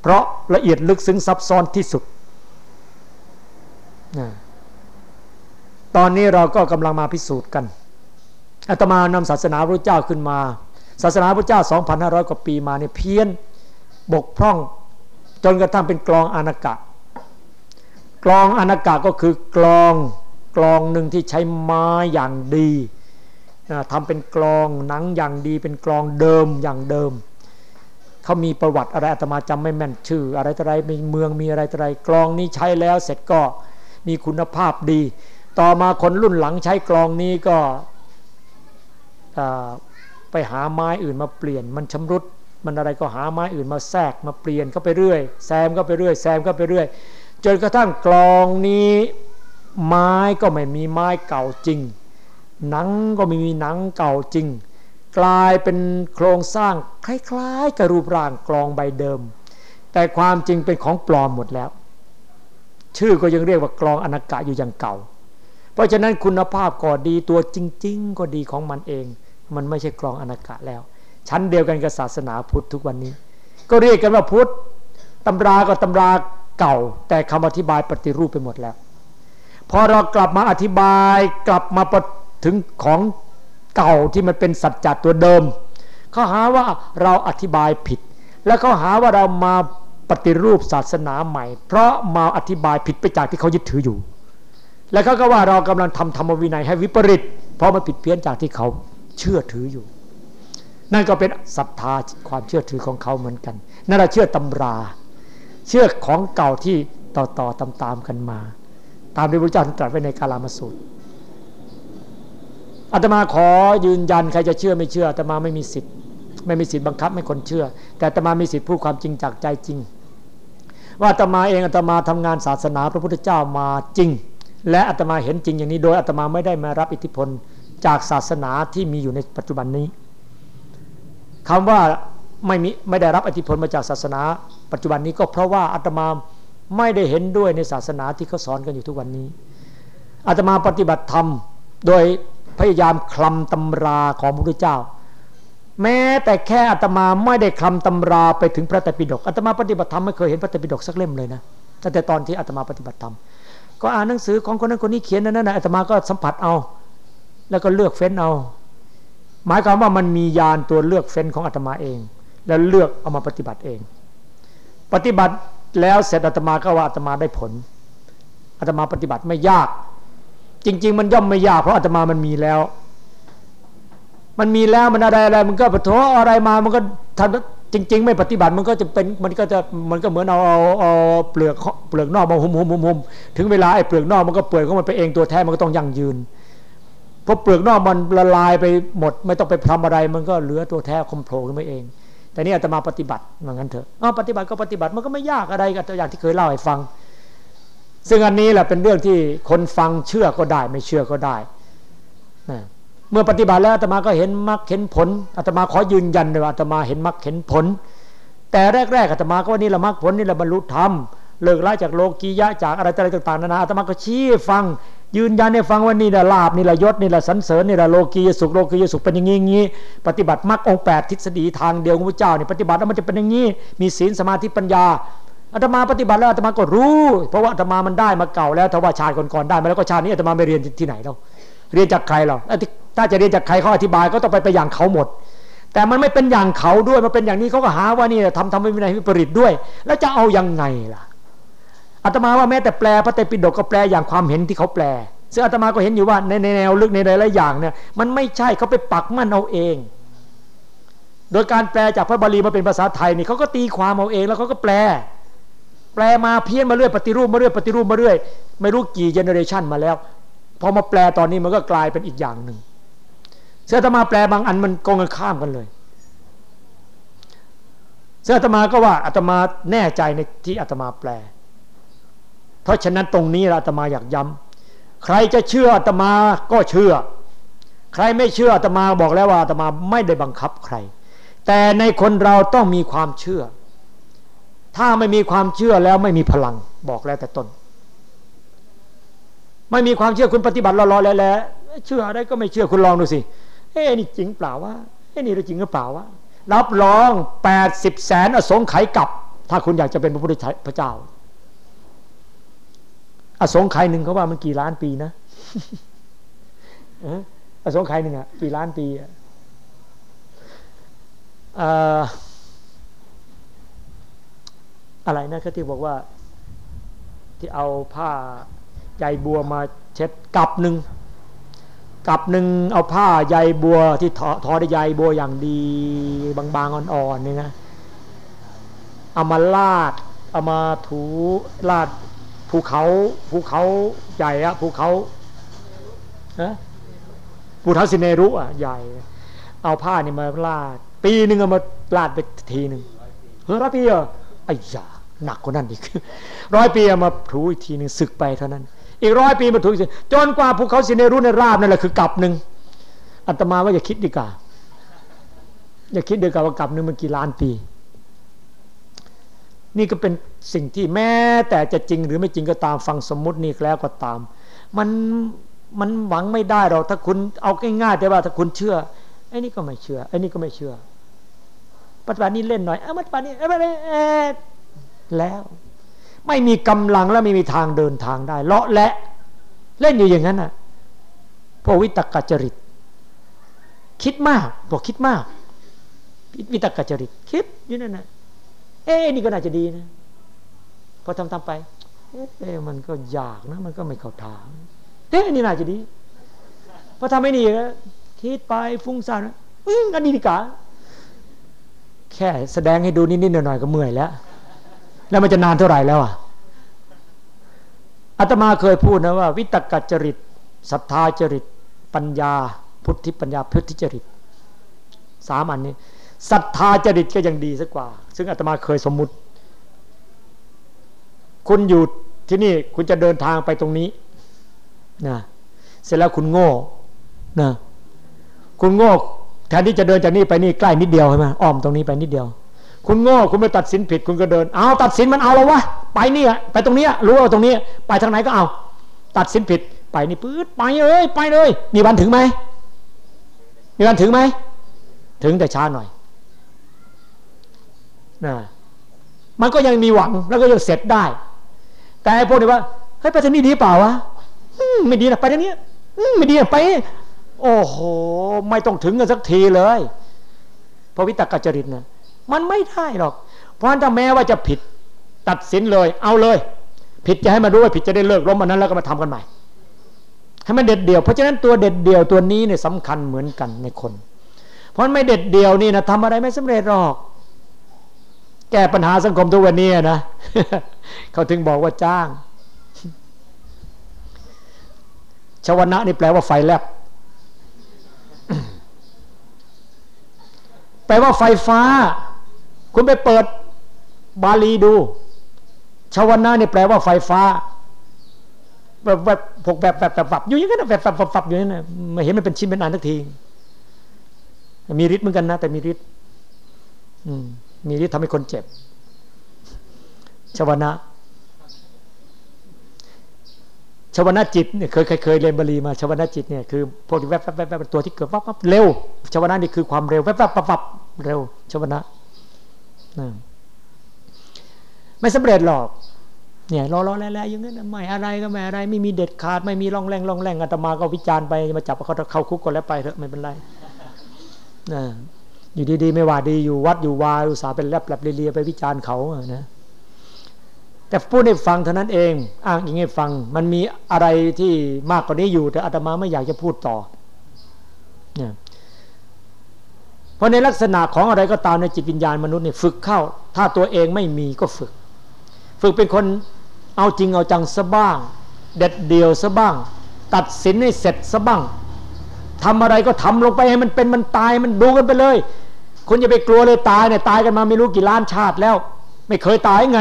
เพราะละเอียดลึกซึ้งซับซ้อนที่สุดตอนนี้เราก็กำลังมาพิสูจน์กัน อาตมานำศาสนาพระเจ้าขึ้นมา ศาสนาพระเจ้า 2,500 กว่าปีมาเนี่ยเพี้ยนบกพร่อง จนกระทั่งเป็นกลองอานากะ กลองอานากะก็คือกลองกลองหนึ่งที่ใช้ไม้อย่างดีทำเป็นกลองหนังอย่างดีเป็นกลองเดิมอย่างเดิมเขามีประวัติอะไรอาตมาจำไม่แม่นชื่อ อะไรอะไรมีเมืองมีอะไรอะไรกลองนี้ใช้แล้วเสร็จก็มีคุณภาพดี ต่อมาคนรุ่นหลังใช้กลองนี้ก็ ไปหาไม้อื่นมาเปลี่ยน มันชำรุด มันอะไรก็หาไม้อื่นมาแทรกมาเปลี่ยนก็ไปเรื่อยแซมก็ไปเรื่อยแซมก็ไปเรื่อยจนกระทั่งกลองนี้ไม้ก็ไม่มีไม้เก่าจริง หนังก็ไม่มีหนังเก่าจริง กลายเป็นโครงสร้างคล้ายๆกับรูปร่างกลองใบเดิม แต่ความจริงเป็นของปลอมหมดแล้ว ชื่อก็ยังเรียกว่ากลองอนากะอยู่อย่างเก่า เพราะฉะนั้นคุณภาพก็ดีตัวจริง ๆ ก็ดีของมันเอง มันไม่ใช่กลองอนากะแล้ว ชั้นเดียวกันกับศาสนาพุทธทุกวันนี้ ก็เรียกกันว่าพุทธตำราก็ตำราเก่า แต่คำอธิบายปฏิรูปไปหมดแล้ว พอเรากลับมาอธิบายกลับมาถึงของเก่าที่มันเป็นสัจจะตัวเดิมเขาหาว่าเราอธิบายผิด แล้วเขาหาว่าเรามาปฏิรูปศาสนาใหม่ เพราะมาอธิบายผิดไปจากที่เขายึดถืออยู่ แล้วเขาก็ว่าเรากำลังทำธรรมวินัยให้วิปริตเพราะมันผิดเพี้ยนจากที่เขา เชื่อถืออยู่ นั่นก็เป็นศรัทธาความเชื่อถือของเขาเหมือนกัน นั่นเราเชื่อตำรา เชื่อของเก่าที่ต่อต่อตามตามกันมา ตามที่พระเจ้าตรัสไว้ในกาลามาสูตรอาตมาขอยืนยันใครจะเชื่อไม่เชื่ออาตมาไม่มีสิทธิ์ ไม่มีสิทธิ์บังคับให้คนเชื่อ แต่อาตมามีสิทธิ์พูดความจริงจากใจจริง ว่าอาตมาเองอาตมาทำงานศาสนาพระพุทธเจ้ามาจริง และอาตมาเห็นจริงอย่างนี้โดยอาตมาไม่ได้มารับอิทธิพล จากศาสนาที่มีอยู่ในปัจจุบันนี้คำว่าไม่มีไม่ได้รับอิทธิพลมาจากศาสนาปัจจุบันนี้ก็เพราะว่าอาตมาไม่ได้เห็นด้วยในศาสนาที่เขาสอนกันอยู่ทุกวันนี้อาตมาปฏิบัติธรรม โดยพยายามคลำตำราของพระพุทธเจ้า แม้แต่แค่อัตมาไม่ได้คลำตำราไปถึงพระไตรปิฎกอัตมาปฏิบัติธรรมไม่เคยเห็นพระไตรปิฎกสักเล่มเลยนะตั้งแต่ตอนที่อัตมาปฏิบัติธรรมก็อ่านหนังสือของคนนั้นคนนี้เขียนนั้นนะอัตมาก็สัมผัสเอา แล้วก็เลือกเฟ้นเอา หมายความว่ามันมียานตัวเลือกเฟ้นของอัตมาเอง แล้วเลือกเอามาปฏิบัติเอง ปฏิบัติแล้วเสร็จอาตมาก็ว่าอาตมาได้ผลอาตมาปฏิบัติไม่ยาก จริง ๆ มันย่อมไม่ยากเพราะอาตมามันมีแล้ว มันมีแล้วมันอะไรอะไรมันก็ปะท้ออะไรมามันก็ทำจริง ๆ ไม่ปฏิบัติมันก็จะเป็นมันก็จะมันก็เหมือนเอาเอาเอาเปลือกเปลือกนอกมาหุมหุมหุมหุมถึงเวลาไอ้เปลือกนอกมันก็เปื่อยของมันไปเองตัวแท้มันก็ต้องยั่งยืนเราะเปลือกนอกมันละลายไปหมด ไม่ต้องไปทำอะไร มันก็เหลือตัวแท้คมโผล่ขึ้นมาเอง แต่นี่อาตมาปฏิบัติเหมือนกันเถอะอ๋อปฏิบัติก็ปฏิบัติมันก็ไม่ยากอะไรกับตัวอย่างที่เคยเล่าให้ฟัง ซึ่งอันนี้แหละเป็นเรื่องที่คนฟังเชื่อก็ได้ ไม่เชื่อก็ได้นะเมื่อปฏิบัติแล้วอาตมาก็เห็นมรรคเห็นผลอาตมาขอยืนยันเลยว่าอาตมาเห็นมรรคเห็นผล แต่แรกๆอาตมาก็ว่านี่ละมรรคผลนี่ละบรรลุธรรม เลิกละจากโลกียะจากอะไรอะไรต่างๆนานาอาตมาก็ชี้ฟัง ยืนยันให้ฟังว่านี่แหละลาบนี่แหละยศนี่แหละสันเสริญนี่แหละโลกียสุขโลกียสุขเป็นอย่างนี้อย่างนี้ปฏิบัติมรรคองแปดทฤษฎีทางเดียวของพระเจ้านี่ปฏิบัติแล้วมันจะเป็นอย่างนี้มีศีลสมาธิปัญญาอาตมาปฏิบัติแล้วอาตมาก็รู้ เพราะว่าอาตมามันได้มาเก่าแล้วถ้าว่าชาติก่อนๆได้มาแล้วก็ชาตินี้อาตมาไม่เรียนที่ไหนเราเรียนจากใครเราถ้าจะเรียนจากใครเขาอธิบายก็ต้องไปไปอย่างเขาหมด แต่มันไม่เป็นอย่างเขาด้วยมันเป็นอย่างนี้เขาก็หาว่านี่ทำทำไม่มีในวิปริตด้วย แล้วจะเอายังไงล่ะ อาตมาว่าแม้แต่แปลพระเตปิฎกก็แปลอย่างความเห็นที่เขาแปล ซึ่งอาตมาก็เห็นอยู่ว่าในแนวลึกในหลายๆอย่างเนี่ยมันไม่ใช่เขาไปปักมั่นเอาเอง โดยการแปลจากพระบาลีมาเป็นภาษาไทยนี่เขาก็ตีความเอาเองแล้วเขาก็แปล แปลมาเพี้ยนมาเรื่อยปฏิรูปมาเรื่อยปฏิรูปมาเรื่อยไม่รู้กี่เจเนอเรชันมาแล้วพอมาแปลตอนนี้มันก็กลายเป็นอีกอย่างหนึ่งเสื้อธรรมาแปลบางอันมันกงกันข้ามกันเลยเสื้อธรรมาก็ว่าอาตมาแน่ใจในที่อาตมาแปล เพราะฉะนั้นตรงนี้อาตมาอยากย้ำใครจะเชื่ออาตมาก็เชื่อ ใครไม่เชื่ออาตมาบอกแล้วว่าอาตมาไม่ได้บังคับใคร แต่ในคนเราต้องมีความเชื่อ ถ้าไม่มีความเชื่อแล้วไม่มีพลังบอกแล้วแต่ต้น ไม่มีความเชื่อคุณปฏิบัติรอๆแล้วเชื่ออะไรก็ไม่เชื่อคุณลองดูสิเอ้นี่จริงเปล่าวะเอ้นี่จริงหรือเปล่าวะรับรองแปดสิบแสนอสงไขยกับ ถ้าคุณอยากจะเป็นพระพุทธเจ้า อสงไขยหนึ่งเขาว่ามันกี่ล้านปีนะอสงไขยหนึ่งอะกี่ล้านปีอะอะไรนะเขาที่บอกว่า ที่เอาผ้าใยบัวมาเช็ดกับหนึ่งกับหนึ่งเอาผ้าใยบัวที่ทอทอได้ใยบัวอย่างดีบางๆอ่อนๆเนี่ยนะเอามาลาดเอามาถูลาด ภูเขาภูเขาใหญ่อะภูเขาฮภูเขาสิเนรุอะใหญ่ เอาผ้านี่มาลาด ปีหนึ่งเอามาลาดไปทีหนึ่งเฮ้ยร้อยปีเหรอไอ้ยาหนักกว่านั้นอีกร้อยปีเอามาถูอีกทีหนึ่งศึกไปเท่านั้น อีกร้อยปีมาถึงจนกว่าภูเขาสิเนรุในราบนั่นแหละคือกับหนึ่งอัตมาว่าอย่าคิดดีกว่าอย่าคิดดีกว่าว่ากับหนึ่งมันกี่ล้านปี นี่ก็เป็นสิ่งที่แม้แต่จะจริงหรือไม่จริงก็ตามฟังสมมุตินี่แล้วก็ตาม มันมันหวังไม่ได้หรอกถ้าคุณเอาง่ายๆแต่ว่าถ้าคุณเชื่อไอ้นี่ก็ไม่เชื่อไอ้นี่ก็ไม่เชื่อปัจจุบันนี้เล่นหน่อยเอ้ปัจจุบันนี้เอ้แล้ว ไม่มีกำลังและไม่มีทางเดินทางได้เลาะและเล่นอยู่อย่างนั้นน่ะพวกวิตกจริต คิดมากบอกคิดมากวิตกจริต คิดอยู่นั่นน่ะ อ๊นี่ก็น่าจะดีนะพอทำทำไปเอ๊มันก็ยากนะ มันก็ไม่เข้าทางเอ๊นี่น่าจะดีพอทำไม่ดีแล้วคิดไปฟุ้งซ่านอืมอันนี้ดีกว่าแค่แสดงให้ดูนิดๆหน่อยๆก็เมื่อยแล้ว แล้วมันจะนานเท่าไหร่แล้วอะอาตมาเคยพูดนะว่า วิตกจริตศรัทธาจริต ปัญญา พุทธิปัญญาพุทธิจริตสามอันนี้ศรัทธาจริตก็ยังดีสักกว่า ซึ่งอาตมาเคยสมมุติ คุณอยู่ที่นี่คุณจะเดินทางไปตรงนี้นะเสร็จแล้วคุณโง่นะคุณโง่แทนที่จะเดินจากนี้ไปนี่ใกล้นิดเดียวใช่ไหมอ้อมตรงนี้ไปนิดเดียว คุณโง่คุณไม่ตัดสินผิด คุณก็เดิน เอาตัดสินมันเอาแล้ววะไปนี่อะไปตรงนี้รู้ว่าตรงนี้ ไปทางไหนก็เอา ตัดสินผิดไปนี่ปื๊ดไปเลยไปเลย มีวันถึงไหมมีวันถึงไหมถึงแต่ช้าหน่อย มันก็ยังมีหวังแล้วก็ยังเสร็จได้ แต่พวกนี้ว่าเฮ้ยไปทางนี้ดีเปล่าวะไม่ดีนะไปทางนี้ไม่ดีไป โอ้โห ไม่ต้องถึงกันสักทีเลยพระวิตกจริตนะมันไม่ได้หรอก เพราะถ้าแม้ว่าจะผิดตัดสินเลย เอาเลย ผิดจะให้มารู้ว่าผิดจะได้เลิกล้มอันนั้นแล้วก็มาทำกันใหม่ให้มันเด็ดเดี่ยว เพราะฉะนั้นตัวเด็ดเดี่ยวตัวนี้เนี่ยสำคัญเหมือนกันในคน เพราะไม่เด็ดเดี่ยวนี่นะทำอะไรไม่สำเร็จหรอก แก้ปัญหาสังคมทุกวันนี้นะเขาถึงบอกว่าจ้าง ชวนะนี่แปลว่าไฟแลบแปลว่าไฟฟ้า คุณไปเปิดบาลีดูชาวนาเนี่ยแปลว่าไฟฟ้าแบบแบบพวกแบบแบบแบบอยู่อย่างนั้นแบบแบบแบบอยู่นั่นไม่เห็นมันเป็นชิ้นเป็นอันทักที มีฤทธิ์เหมือนกันนะ แต่มีฤทธิ์อืม ฤทธิ์ทำให้คนเจ็บ ชวนะ ชวนาจิตเนี่ยเคยเคยเรียนบาลีมาชวนาจิตเนี่ยคือพวกที่แวบแวบแวบตัวที่เกิดวับวับเร็ว ชวนานี่คือความเร็วแวบแวบวับวับเร็ว ชวนะไม่สำเร็จหรอกเนี่ยรอรอแล้วอย่างนั้นไม่อะไรก็ไม่อะไร ไม่มีเด็ดขาด ไม่มีร่องแรงร่องแรงอาตมาก็วิจารณ์ไปมาจับเขาเข้าคุกก็แล้วไปเถอะไม่เป็นไรนะ อยู่ดีๆ ไม่ว่าดีอยู่วัดอยู่วาอุตสาเป็นแลบแลบเลียไปวิจารณ์เขานะแต่พูดให้ฟังเท่านั้นเอง อ้างอย่างนี้ฟัง มันมีอะไรที่มากกว่านี้อยู่ แต่อาตมาไม่อยากจะพูดต่อเนี่ยเพราะในลักษณะของอะไรก็ตามในจิตวิญญาณมนุษย์เนี่ยฝึกเข้า ถ้าตัวเองไม่มีก็ฝึก ฝึกเป็นคนเอาจริงเอาจังซะบ้าง เด็ดเดียวซะบ้าง ตัดสินให้เสร็จซะบ้าง ทำอะไรก็ทำลงไปให้มันเป็นมันตายมันดูกันไปเลย คุณอย่าไปกลัวเลยตายเนี่ยตายกันมาไม่รู้กี่ล้านชาติแล้ว ไม่เคยตายไง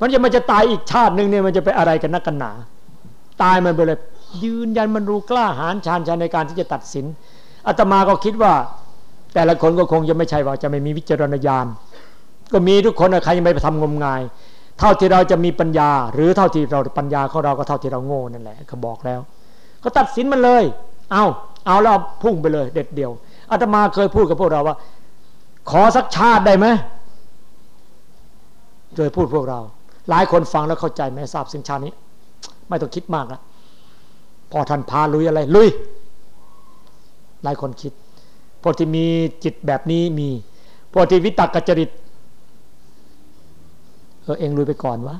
มันจะมันจะตายอีกชาติหนึ่งเนี่ยมันจะไปอะไรกันนักกันหนา ตายมันไปเลย ยืนยันมันรู้กล้าหาญชาญชาญในการที่จะตัดสินอาตมาก็คิดว่า แต่ละคนก็คงจะไม่ใช่ว่าจะไม่มีวิจารณญาณก็มีทุกคนใครยังไม่ไปทำงมงาย เท่าที่เราจะมีปัญญา หรือเท่าที่เราปัญญาของเราก็เท่าที่เราโง่นั่นแหละเขาบอกแล้ว ก็ตัดสินมันเลย เอาเอาแล้วพุ่งไปเลย เด็ดเดียวอาตมาเคยพูดกับพวกเราว่า ขอสักชาติได้ไหมเคยพูดพวกเรา หลายคนฟังแล้วเข้าใจไหมทราบสิ่งชานี้ ไม่ต้องคิดมากนะพอท่านพาลุยอะไร ลุย หลายคนคิดพวกที่มีจิตแบบนี้มีพวกที่วิตกกจริตเออเองลุยไปก่อนวะ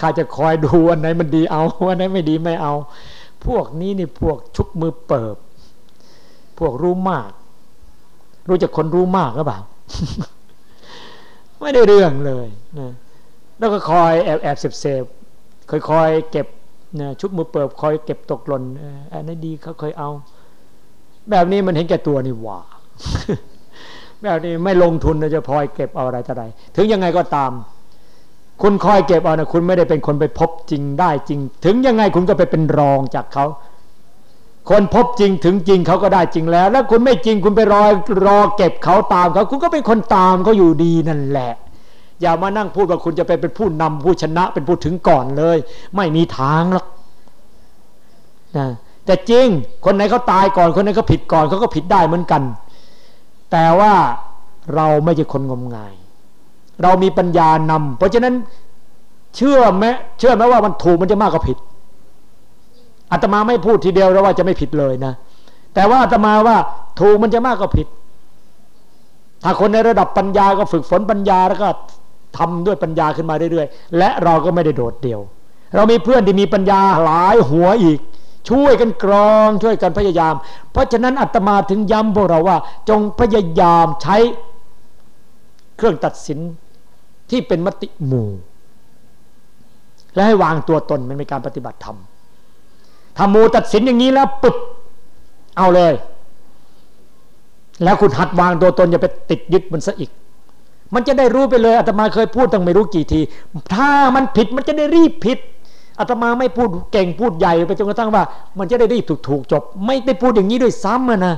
ข้าจะคอยดูอันไหนมันดีเอาอันไหนไม่ดีไม่เอา พวกนี้นี่พวกชุบมือเปิบ พวกรู้มาก รู้จักคนรู้มากหรือเปล่าไม่ได้เรื่องเลยนะแล้วก็คอยแอบแอบเสพเสพคอยคอยเก็บนะชุบมือเปิบคอยเก็บตกหล่นอันนี้ดีเขาเคยเอา แบบนี้มันเห็นแก่ตัวนี่หว่าแบบนี้ไม่ลงทุนจะพลอยเก็บเอาอะไรต่ออะไร ถึงยังไงก็ตาม คุณคอยเก็บเอานะคุณไม่ได้เป็นคนไปพบจริงได้จริง ถึงยังไงคุณก็ไปเป็นรองจากเขา คนพบจริงถึงจริงเขาก็ได้จริงแล้ว แล้วคุณไม่จริงคุณไปรอรอเก็บเขาตามเขาคุณก็เป็นคนตามเขาอยู่ดีนั่นแหละ อย่ามานั่งพูดว่าคุณจะไปเป็นผู้นำผู้ชนะเป็นผู้ถึงก่อนเลย ไม่มีทางหรอกนะแต่จริง คนไหนเขาตายก่อน คนไหนเขาผิดก่อนเขาก็ผิดได้เหมือนกัน แต่ว่าเราไม่ใช่คนงมงาย เรามีปัญญานำเพราะฉะนั้นเชื่อไหมเชื่อไหมว่ามันถูกมันจะมากกว่าผิดอาตมาไม่พูดทีเดียวแล้วว่าจะไม่ผิดเลยนะ แต่ว่าอาตมาว่าถูกมันจะมากกว่าผิด ถ้าคนในระดับปัญญาก็ฝึกฝนปัญญาแล้วก็ทำด้วยปัญญาขึ้นมาเรื่อยๆ และเราก็ไม่ได้โดดเดี่ยว เรามีเพื่อนที่มีปัญญาหลายหัวอีก ช่วยกันกรองช่วยกันพยายาม เพราะฉะนั้นอาตมาถึงย้ำพวกเราว่า จงพยายามใช้เครื่องตัดสิน ที่เป็นมติหมู่ และให้วางตัวตนมันเป็นการปฏิบัติธรรมทำหมู่ตัดสินอย่างนี้แล้วปุ๊บเอาเลย แล้วคุณหัดวางตัวตนอย่าไปติดยึดมันซะอีก มันจะได้รู้ไปเลยอาตมาเคยพูดตั้งไม่รู้กี่ที ถ้ามันผิดมันจะได้รีบผิดอาตมาไม่พูดเก่งพูดใหญ่ไปจนกระทั่งว่า มันจะได้รีบถูกถูกจบ ไม่ได้พูดอย่างนี้ด้วยซ้ำนะ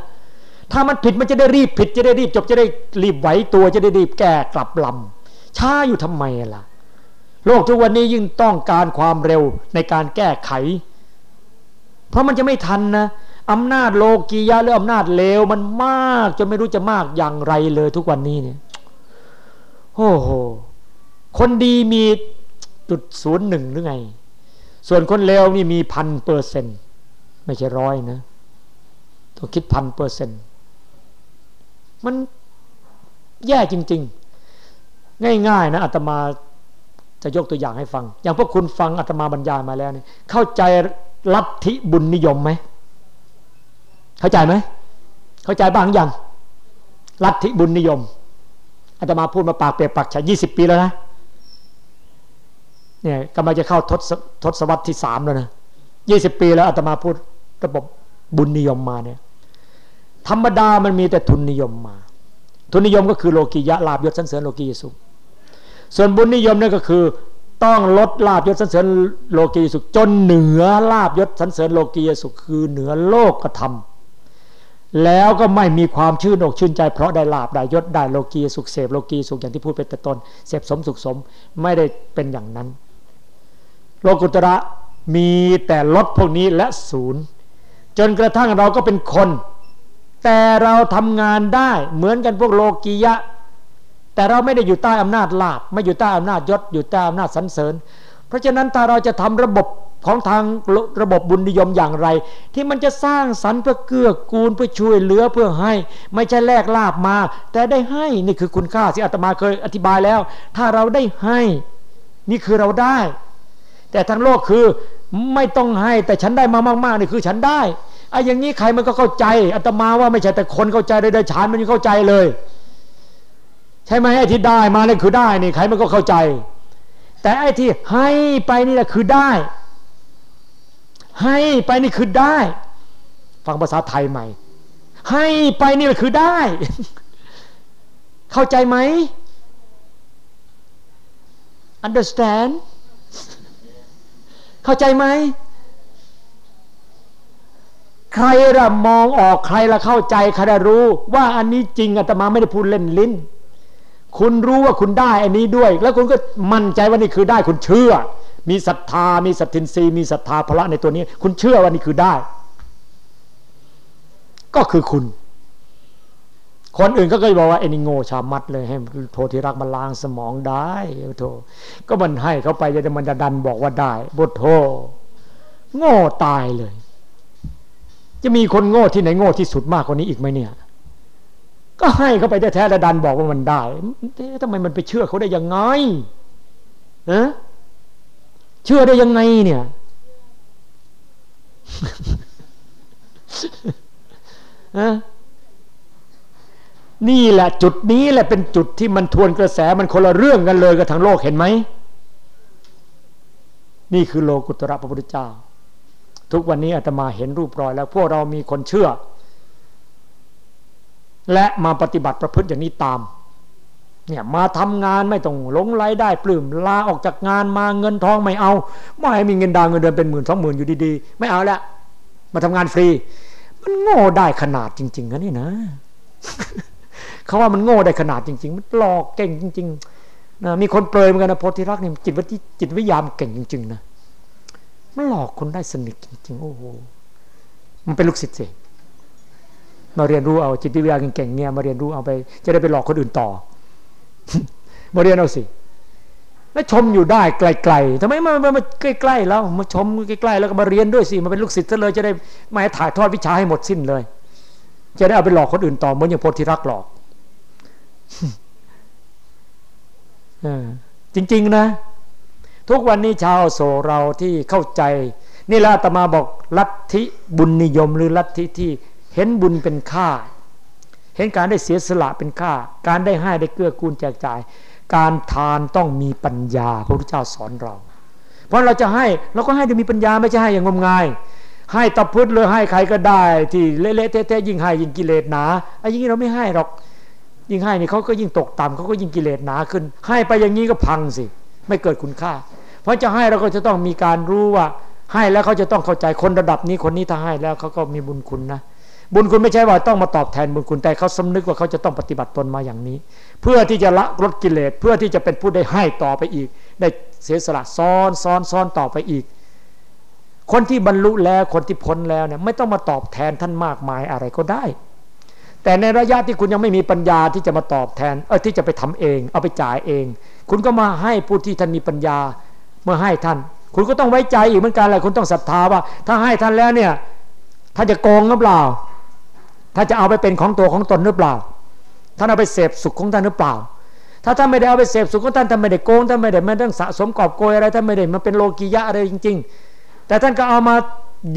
ถ้ามันผิดมันจะได้รีบผิด จะได้รีบจบจะได้รีบไหวตัวจะได้รีบแก้กลับลำ ช้าอยู่ทำไมล่ะ โลกทุกวันนี้ยิ่งต้องการความเร็วในการแก้ไข เพราะมันจะไม่ทันนะอำนาจโลกียะหรืออำนาจเลวมันมากจนไม่รู้จะมากอย่างไรเลยทุกวันนี้เนี่ยโอ้โหคนดีมีจุดศูนย์หนึ่งหรือไง ส่วนคนเลวนี่มีพันเปอร์เซ็นต์ไม่ใช่ร้อยนะต้องคิดพันเปอร์เซ็นต์มันแย่จริง ๆ ง่ายๆนะอาตมาจะยกตัวอย่างให้ฟัง อย่างพวกคุณฟังอาตมาบรรยายมาแล้วเนี่ยเข้าใจลัทธิบุญนิยมไหมเข้าใจไหมเข้าใจบ้างยังลัทธิบุญนิยมอาตมาพูดมาปากเปียกปากฉายี่สิบปีแล้วนะเนี่ยกำลังจะเข้าทศทศวรรษที่สามแล้วนะยี่สิบปีแล้วอาตมาพูดระบบบุญนิยมมาเนี่ย ธรรมดามันมีแต่ทุนนิยมมา ทุนนิยมก็คือโลกียะลาบยศสันเสริญโลกียสุข ส่วนบุญนิยมนั่นก็คือ ต้องลดลาบยศสันเสริญโลกีสุข จนเหนือลาบยศสันเสริญโลกีสุขคือเหนือโลกธรรมแล้วก็ไม่มีความชื่นอกชื่นใจเพราะได้ลาบได้ยศได้โลกีสุขเสพโลกีสุขอย่างที่พูดไปแต่ต้นเสพสมสุขสมไม่ได้เป็นอย่างนั้น โลกุตระมีแต่ลดพวกนี้และศูนย์ จนกระทั่งเราก็เป็นคน แต่เราทำงานได้เหมือนกันพวกโลกียะ แต่เราไม่ได้อยู่ใต้อำนาจลาบไม่อยู่ใต้อำนาจยศอยู่ใต้อำนาจสันเสริญ เพราะฉะนั้นถ้าเราจะทำระบบของทางระบบบุญนิยมอย่างไร ที่มันจะสร้างสรรค์เพื่อเกื้อกูลเพื่อช่วยเหลือเพื่อให้ ไม่ใช่แลกลาบมา แต่ได้ให้นี่คือคุณค่าที่อาตมาเคยอธิบายแล้ว ถ้าเราได้ให้ นี่คือเราได้ แต่ทางโลกคือไม่ต้องให้แต่ฉันได้มามากๆนี่คือฉันได้ไอ้อย่างนี้ใครมันก็เข้าใจอาตมาว่าไม่ใช่แต่คนเข้าใจได้ได้ฉานมันยังเข้าใจเลย ช่ไหมไอ้ที่ได้มานี่คือได้นี่ใครมันก็เข้าใจ แต่ไอ้ที่ให้ไปนี่แหละคือได้ ให้ไปนี่คือได้ ฟังภาษาไทยใหม่ ให้ไปนี่แหละคือได้ เข้าใจไหม understand เข้าใจไหม ใครละมองออกใครละเข้าใจ ใครละรู้ ว่าอันนี้จริงอาตมาไม่ได้พูดเล่นลิ้น คุณรู้ว่าคุณได้อันนี้ด้วย แล้วคุณก็มั่นใจว่านี่คือได้คุณเชื่อ มีศรัทธา มีสัตทินรีมีศรัทธาพละในตัวนี้ คุณเชื่อว่านี่คือได้ ก็คือคุณ คนอื่นก็เคยบอกว่าไอ้นี่โง่ชามัดเลยให้โทธิรักมาล้างสมองได้โทก็มันให้เขาไปจะมันจะดันบอกว่าได้บทโทโง่ตายเลย จะมีคนโง่ที่ไหนโง่ที่สุดมากกว่านี้อีกไหมเนี่ย ก็ให้เขาไปแท้ๆแล้วดันบอกว่ามันได้ทำไมมันไปเชื่อเขาได้ยังไงเอะเชื่อได้ยังไงเนี่ย นี่แหละจุดนี้แหละเป็นจุดที่มันทวนกระแสมันคนละเรื่องกันเลยกับทางโลกเห็นไหม นี่คือโลกุตระพระพุทธเจ้า ทุกวันนี้อาตมาเห็นรูปรอยแล้ว พวกเรามีคนเชื่อ และมาปฏิบัติประพฤติอย่างนี้ตามเนี่ยมาทำงานไม่ต้องหลงไหลได้ปลื้มลาออกจากงานมาเงินทองไม่เอา ไม่ให้มีเงินดาวเงินเดือนเป็นหมื่นสองหมื่นอยู่ดีๆ ไม่เอาละมาทำงานฟรี มันโง่ได้ขนาดจริง ๆนะนี่นะเขาว่ามันโง่ได้ขนาดจริง ๆ มันหลอกเก่งจริงๆนะมีคนเปรยเหมือนกันนะโพธิรักเนี่ยจิตวิทจิตวิญญาณเก่งจริง ๆ นะมันหลอกคนได้สนิทจริง ๆ โอ้โหมันเป็นลูกศิษย์เสิ มาเรียนรู้เอาจิตวิญญาเก่งๆเนี่ยมาเรียนรู้เอาไป จะได้ไปหลอกคนอื่นต่อ มาเรียนเอาสิแล้วชมอยู่ได้ไกลๆทำไมมามาใกล้ๆแล้วมาชมใกล้ๆแล้วก็มาเรียนด้วยสิมาเป็นลูกศิษย์ซะเลย จะได้มาถ่ายทอดวิชาให้หมดสิ้นเลย จะได้เอาไปหลอกคนอื่นต่อเหมือนอย่างโพธิรักหลอกจริง ๆ นะ ทุกวันนี้ชาวโซเราที่เข้าใจ นี่ละตมาบอกลัทธิบุญนิยม หรือลัทธิที่ เห็นบุญเป็นค่า เห็นการได้เสียสละเป็นค่า การได้ให้ได้เกื้อกูลแจกจ่าย การทานต้องมีปัญญาพระพุทธเจ้าสอนเรา เพราะเราจะให้เราก็ให้ด้วยมีปัญญาไม่ใช่ให้อย่างงมงาย ให้ตะพุดเลยให้ใครก็ได้ ที่เละๆเทะๆยิ่งให้ยิ่งกิเลสหนาไอ้ยิ่งเราไม่ให้หรอกยิ่งให้นี่เขาก็ยิ่งตกต่ำเขาก็ยิ่งกิเลสหนาขึ้น ให้ไปอย่างนี้ก็พังสิไม่เกิดคุณค่า เพราะจะให้เราก็จะต้องมีการรู้ว่า ให้แล้วเขาจะต้องเข้าใจคนระดับนี้คนนี้ถ้าให้แล้วเขาก็มีบุญคุณนะ บุญคุณไม่ใช่ว่าต้องมาตอบแทนบุญคุณแต่เขาสำนึกว่าเขาจะต้องปฏิบัติตนมาอย่างนี้ เพื่อที่จะละลดกิเลสเพื่อที่จะเป็นผู้ได้ให้ต่อไปอีก ได้เสียสละซ้อนซ้อนซ้อนต่อไปอีก คนที่บรรลุแล้วคนที่พ้นแล้วเนี่ยไม่ต้องมาตอบแทนท่านมากมายอะไรก็ได้ แต่ในระยะที่คุณยังไม่มีปัญญาที่จะมาตอบแทนเออที่จะไปทำเอง เอาไปจ่ายเอง คุณก็มาให้ผู้ที่ท่านมีปัญญาเมื่อให้ท่าน คุณก็ต้องไว้ใจอีกเหมือนกันแหละคุณต้องศรัทธาว่า ถ้าให้ท่านแล้วเนี่ยท่านจะโกงหรือเปล่า ถ้าจะเอาไปเป็นของตัวของตนหรือเปล่าท่านเอาไปเสพสุขของท่านหรือเปล่า ถ้าท่านไม่ได้เอาไปเสพสุขของท่านท่านไม่ได้โกงท่านไม่ได้มาต้องสะสมกอบโกยอะไรท่านไม่ได้มาเป็นโลกียะอะไรจริง ๆ แต่ท่านก็เอามา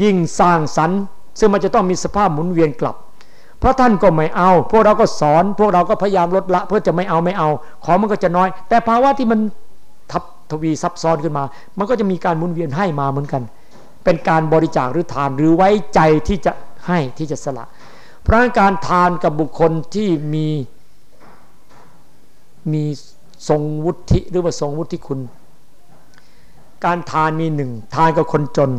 ยิงสร้างสรรค์ ซึ่งมันจะต้องมีสภาพหมุนเวียนกลับ เพราะท่านก็ไม่เอา พวกเราก็สอน พวกเราก็พยายามลดละ เพื่อจะไม่เอาไม่เอา ของมันก็จะน้อย แต่ภาวะที่มันทับทวีซับซ้อนขึ้นมา มันก็จะมีการหมุนเวียนให้มาเหมือนกัน เป็นการบริจาคหรือทานหรือไว้ใจที่จะให้ที่จะสละ เพราะการทานกับบุคคลที่มีมีทรงวุฒิหรือว่าทรงวุฒิคุณ การทานมีหนึ่งทานกับคนจน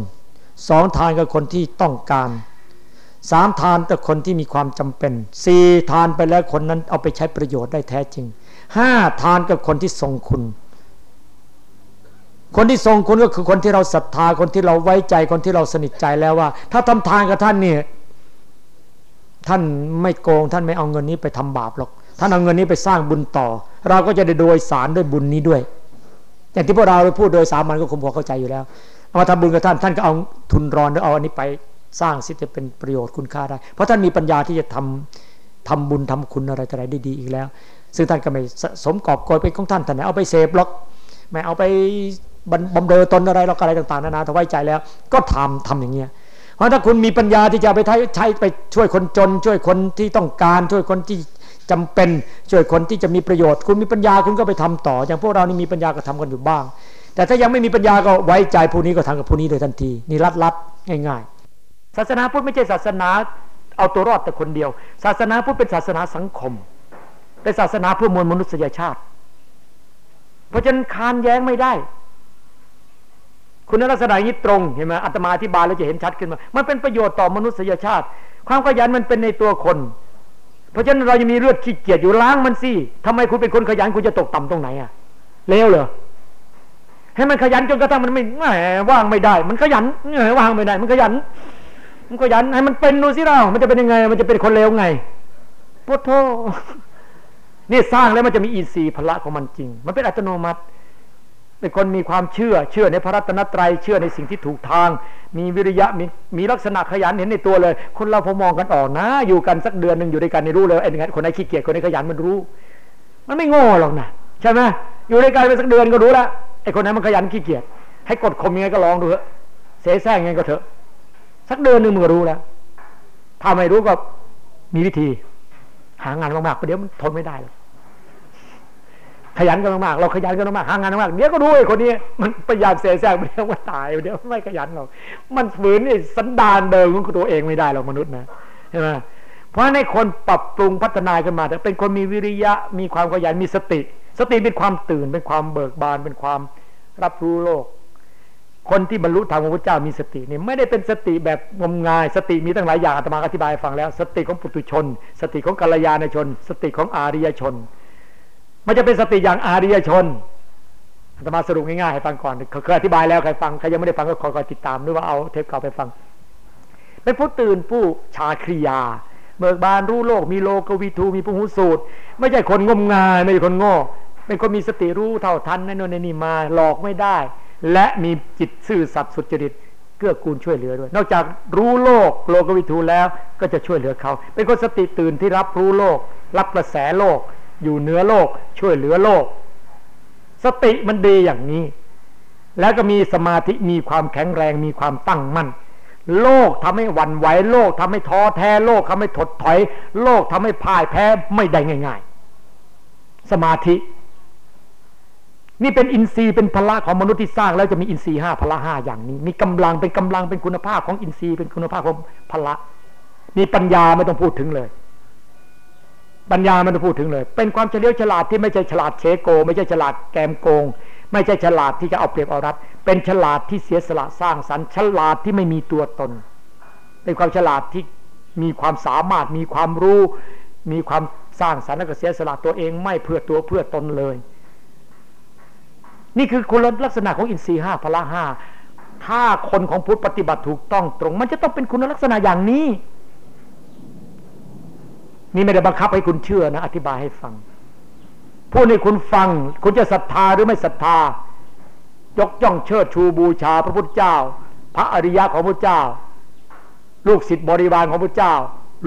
สองทานกับคนที่ต้องการสามทานกับคนที่มีความจำเป็นสี่ทานไปแล้วคนนั้นเอาไปใช้ประโยชน์ได้แท้จริงห้าทานกับคนที่ทรงคุณ คนที่ทรงคุณก็คือคนที่เราศรัทธาคนที่เราไว้ใจคนที่เราสนิทใจแล้วว่า ถ้าทำทานกับท่านเนี่ย ท่านไม่โกง ท่านไม่เอาเงินนี้ไปทำบาปหรอก ท่านเอาเงินนี้ไปสร้างบุญต่อ เราก็จะได้โดยสารด้วยบุญนี้ด้วย อย่างที่พวกเราพูดโดยสามัญก็คงพอเข้าใจอยู่แล้ว เอามาทำบุญกับท่าน ท่านก็เอาทุนรอนหรือเอาอันนี้ไปสร้างสิจะเป็นประโยชน์คุณค่าได้ เพราะท่านมีปัญญาที่จะทำทำบุญทำคุณอะไรต่ออะไรได้ดีอีกแล้ว ซึ่งท่านก็ไม่สมกอบกอยเป็นของท่านท่านไหนเอาไปเสพหรอก ไม่เอาไปบำเรอตนอะไรหรอกอะไรต่างๆนานาถ้าไว้ใจแล้ว ก็ทำทำอย่างเงี้ย เพราะถ้าคุณมีปัญญาที่จะไปใช้ไปช่วยคนจน ช่วยคนที่ต้องการ ช่วยคนที่จำเป็นช่วยคนที่จะมีประโยชน์ คุณมีปัญญาคุณก็ไปทำต่อ อย่างพวกเรานี่มีปัญญาก็ทำกันอยู่บ้าง แต่ถ้ายังไม่มีปัญญาก็ไว้ใจผู้นี้ก็ทำกับผู้นี้โดยทันทีนี่รัดรัดง่าย ๆ ศาสนาพุทธไม่ใช่ศาสนาเอาตัวรอดแต่คนเดียว ศาสนาพุทธเป็นศาสนาสังคมเป็นศาสนาเพื่อมวลมนุษยชาติ เพราะฉะนั้นคานแย้งไม่ได้ คุณลักษณะนี้ตรงเห็นไหมอาตมาอธิบายแล้วจะเห็นชัดขึ้นมา มันเป็นประโยชน์ต่อมนุษยชาติ ความขยันมันเป็นในตัวคน เพราะฉะนั้นเรายังมีเลือดขี้เกียจอยู่ล้างมันสิทำไมคุณเป็นคนขยันคุณจะตกต่ำตรงไหนอะเลวเหรอให้มันขยันจนกระทั่งมันไม่แหมว่างไม่ได้ มันขยันแหมว่างไม่ได้ มันขยัน มันขยันให้มันเป็นดูสิเรา มันจะเป็นยังไง มันจะเป็นคนเลวไงพุทโธนี่สร้างแล้วมันจะมีอินทรีย์พละของมันจริง มันเป็นอัตโนมัติ เป็นคนมีความเชื่อ เชื่อในพระรัตนตรัย เชื่อในสิ่งที่ถูกทาง มีวิริยะมีมีลักษณะขยันเห็นในตัวเลย คนเราพอมองกันออกนะ อยู่กันสักเดือนหนึ่งอยู่ด้วยกันในรู้เลยไอ้คนไหนขี้เกียจคนไหนขยันมันรู้ มันไม่โง่หรอกนะใช่ไหมอยู่ด้วยกันไปสักเดือนก็รู้ล้วไอ้คนไหนมันขยันขี้เกียจให้กดข่มยังไงก็ลองดูเถอะเสแสร้งยังไงก็เถอะ สักเดือนหนึ่งมึงก็รู้แล้วถ้าไม่รู้ก็มีวิธี หางานมากๆประเดี๋ยวมันทนไม่ได้หรอก ขยันกันมากเราขยันกันมากหางานมากเดี๋ยวก็รู้ไอ้คนนี้ มันพยายามเสียแซงเดี๋ยวมันตายเดี๋ยวไม่ขยันหรอกมันฝืนไอ้สันดานเดิมของตัวเองไม่ได้หรอกมนุษย์นะใช่ไหมเพราะในคนปรับปรุงพัฒนาขึ้นมาแต่เป็นคนมีวิริยะมีความขยันมีสติ สติเป็นความตื่นเป็นความเบิกบานเป็นความรับรู้โลก คนที่บรรลุธรรมของพระเจ้ามีสตินี่ไม่ได้เป็นสติแบบงมงาย สติมีตั้งหลายอย่างอาตมาอธิบายฟังแล้ว สติของปุถุชน สติของกัลยาณชน สติของอาริยชน มันจะเป็นสติอย่างอาริยชนอาตมาสรุปง่ายๆให้ฟังก่อนเคยอธิบายแล้วใครฟังใครยังไม่ได้ฟังก็คอยติดตามหรือว่าเอาเทปเก่าไปฟัง เป็นผู้ตื่นผู้ชาคริยาเบิกบานรู้โลกมีโลกวิทูมีผู้หูสูตร ไม่ใช่คนงมงายไม่ใช่คนโง่เป็นคนมีสติรู้เท่าทันในโน่นในนี่มาหลอกไม่ได้ และมีจิตซื่อสัตย์สุจริตเกื้อกูลช่วยเหลือด้วย นอกจากรู้โลกโลกวิทูแล้วก็จะช่วยเหลือเขา เป็นคนสติตื่นที่รับรู้โลก รับกระแสโลก อยู่เหนือโลก ช่วยเหลือโลก สติมันดีอย่างนี้ แล้วก็มีสมาธิมีความแข็งแรงมีความตั้งมั่นโลกทำให้หวั่นไหวโลกทำให้ท้อแท้โลกทำให้ถดถอย โลกทำให้พ่ายแพ้ไม่ได้ง่าย ๆ สมาธิ นี่เป็นอินทรีย์เป็นพละของมนุษย์ที่สร้างแล้วจะมีอินทรีย์ห้าพละห้าอย่างนี้ มีกำลังเป็นกำลังเป็นคุณภาพของอินทรีย์เป็นคุณภาพของพละมีปัญญาไม่ต้องพูดถึงเลย ปัญญามันจะพูดถึงเลย เป็นความเฉลียวฉลาดที่ไม่ใช่ฉลาดเชโก ไม่ใช่ฉลาดแกมโกง ไม่ใช่ฉลาดที่จะเอาเปรียบเอารัดเป็นฉลาดที่เสียสละสร้างสรรค์ฉลาดที่ไม่มีตัวตน เป็นความฉลาดที่มีความสามารถมีความรู้ มีความสร้างสรรค์และเสียสละตัวเองไม่เพื่อตัวเพื่อตนเลย นี่คือคุณลักษณะของอินทรีห้าพละห้าถ้าคนของพุทธปฏิบัติถูกต้องตรง มันจะต้องเป็นคุณลักษณะอย่างนี้ นี่ไม่ได้บังคับให้คุณเชื่อนะ อธิบายให้ฟังพูดให้คุณฟัง คุณจะศรัทธาหรือไม่ศรัทธา ยกย่องเชิดชูบูชาพระพุทธเจ้า พระอริยะของพระเจ้า ลูกศิษย์บริวารของพระเจ้า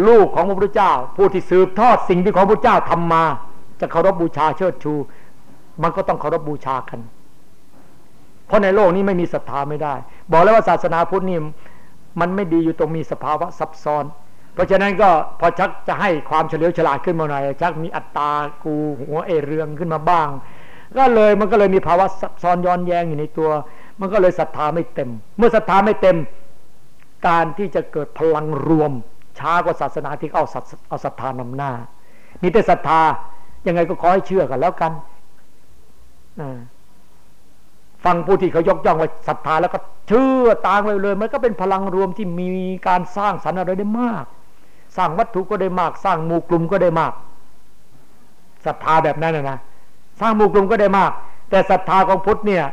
ลูกของพระพุทธเจ้า ผู้ที่สืบทอดสิ่งที่ของพระพุทธเจ้าทำมา จะเคารพบบูชาเชิดชู มันก็ต้องเคารพบบูชากัน เพราะในโลกนี้ไม่มีศรัทธาไม่ได้ บอกแล้วว่าศาสนาพุทธนี่มันไม่ดีอยู่ตรงมีสภาวะซับซ้อน เพราะฉะนั้นก็พอชักจะให้ความเฉลียวฉลาดขึ้นมาหน่อยชักมีอัตตากูหัวเอเรืองขึ้นมาบ้าง ก็เลยมันก็เลยมีภาวะซับซ้อนย้อนแย้งอยู่ในตัว มันก็เลยศรัทธาไม่เต็ม เมื่อศรัทธาไม่เต็ม การที่จะเกิดพลังรวม ช้ากว่าศาสนาที่เอาเอาศรัทธานำหน้า มีแต่ศรัทธายังไงก็ขอให้เชื่อกันแล้วกันฟังผู้ที่เขายกย่องว่าศรัทธาแล้วก็เชื่อตามไปเลย มันก็เป็นพลังรวมที่มีการสร้างสรรค์อะไรได้มาก สร้างวัตถุก็ได้มาก สร้างหมู่กลุ่มก็ได้มากศรัทธาแบบนั้นนะสร้างหมู่กลุ่มก็ได้มาก แต่ศรัทธาของพุทธเนี่ย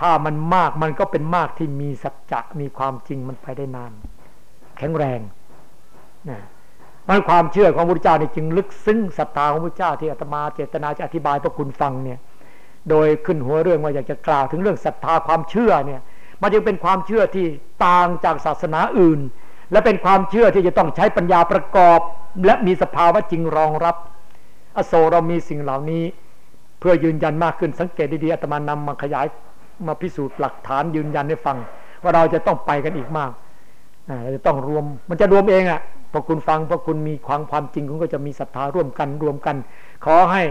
ถ้ามันมากมันก็เป็นมากที่มีสัจจะมีความจริงมันไปได้นาน แข็งแรงนะมันความเชื่อของพระพุทธเจ้านี่จึงลึกซึ้งศรัทธาของพระพุทธเจ้าที่อาตมาเจตนาจะอธิบายพระคุณฟังเนี่ย โดยขึ้นหัวเรื่องว่าอยากจะกล่าวถึงเรื่องศรัทธาความเชื่อเนี่ย มันจึงเป็นความเชื่อที่ต่างจากศาสนาอื่น และเป็นความเชื่อที่จะต้องใช้ปัญญาประกอบ และมีสภาวะจริงรองรับ อโศเรามีสิ่งเหล่านี้ เพื่อยืนยันมากขึ้นสังเกตดีๆอาตมานำมาขยายมาพิสูจน์หลักฐานยืนยันให้ฟัง ว่าเราจะต้องไปกันอีกมากเราจะต้องรวม มันจะรวมเองอะ่ะพอคุณฟังพอคุณมีความความจริงคุณก็จะมีศรัทธาร่วมกันรวมกัน ขอให้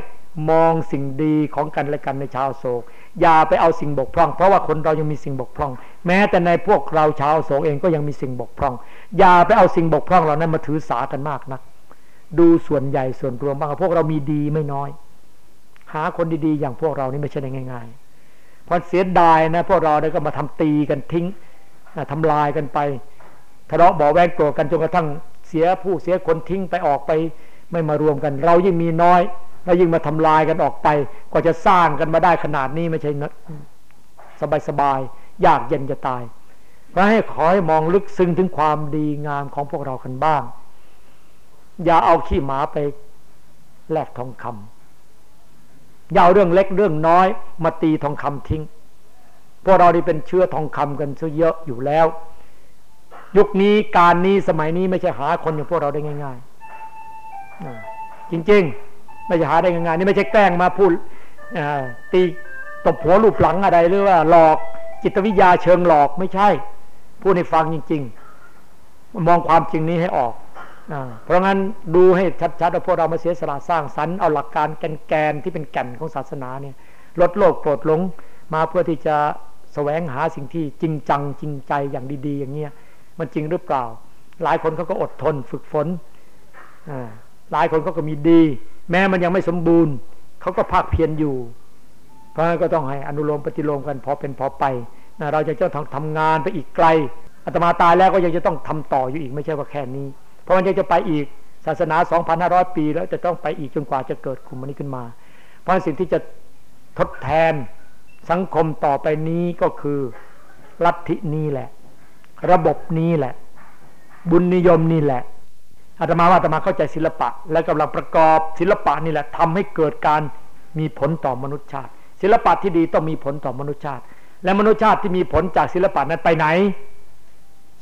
มองสิ่งดีของกันและกันในชาวโศก อย่าไปเอาสิ่งบกพร่อง เพราะว่าคนเรายังมีสิ่งบกพร่อง แม้แต่ในพวกเราชาวโศกเองก็ยังมีสิ่งบกพร่อง อย่าไปเอาสิ่งบกพร่องเหล่านั้นมาถือสากันมากนะดูส่วนใหญ่ส่วนรวมบ้างพวกเรามีดีไม่น้อย หาคนดีๆ อย่างพวกเรานี่ไม่ใช่ง่ายๆเพราะเสียดายนะ พวกเราได้ก็มาทำตีกันทิ้งทำลายกันไปทะเลาะบ่อแวงโกรธกันจนกระทั่งเสียผู้เสียคนทิ้งไปออกไปไม่มารวมกัน เรายิ่งมีน้อย แล้วยิ่งมาทำลายกันออกไปกว่าจะสร้างกันมาได้ขนาดนี้ไม่ใช่สบายสบายยากเย็นจะตายเพราะให้ขอให้มองลึกซึ้งถึงความดีงามของพวกเรากันบ้าง อย่าเอาขี้หมาไปแลกทองคำอย่าเอาเรื่องเล็กเรื่องน้อย มาตีทองคำทิ้งพวกเรานี่เป็นเชื้อทองคำกันซะเยอะอยู่แล้ว ยุคนี้การนี้สมัยนี้ไม่ใช่หาคนอย่างพวกเราได้ง่าย ๆจริงๆ ไม่จะหาได้ง่ายๆนี่ไม่ใช่แกล้งมาพูดตีตบหัวรูปหลังอะไรหรือว่าหลอกจิตวิทยาเชิงหลอกไม่ใช่ พูดให้ฟังจริง ๆ มองความจริงนี้ให้ออกเพราะงั้นดูให้ชัดๆว่าพวกเรามาเสียสละสร้างสรรค์เอาหลักการแกนๆที่เป็นแก่นของศาสนาเนี่ย ลดโลกโกรธหลงมาเพื่อที่จะแสวงหาสิ่งที่จริงจังจริงใจอย่างดี ๆ อย่างเงี้ยมันจริงหรือเปล่า หลายคนเขาก็อดทนฝึกฝนหลายคนเขาก็มีดี แม้มันยังไม่สมบูรณ์ เขาก็ภาคเพียรอยู่ เพราะนั้นก็ต้องให้อนุโลมปฏิโลมกันพอเป็นพอไปนะเราจะต้องทำงานไปอีกไกลอาตมาตายแล้วก็ยังจะต้องทำต่ออยู่อีกไม่ใช่ว่าแค่นี้ เพราะมันยังจะไปอีกศาสนา 2,500 ปี แล้วจะต้องไปอีกจนกว่าจะเกิดกลุ่มนี้ขึ้นมา เพราะสิ่งที่จะทดแทนสังคมต่อไปนี้ก็คือลัทธินี้แหละ ระบบนี้แหละ บุญนิยมนี่แหละ อาตมาว่าอาตมาเข้าใจศิลปะ และกำลังประกอบศิลปะนี่แหละทำให้เกิดการมีผลต่อมนุษยชาติ ศิลปะที่ดีต้องมีผลต่อมนุษยชาติ และมนุษยชาติที่มีผลจากศิลปะนั้นไปไหน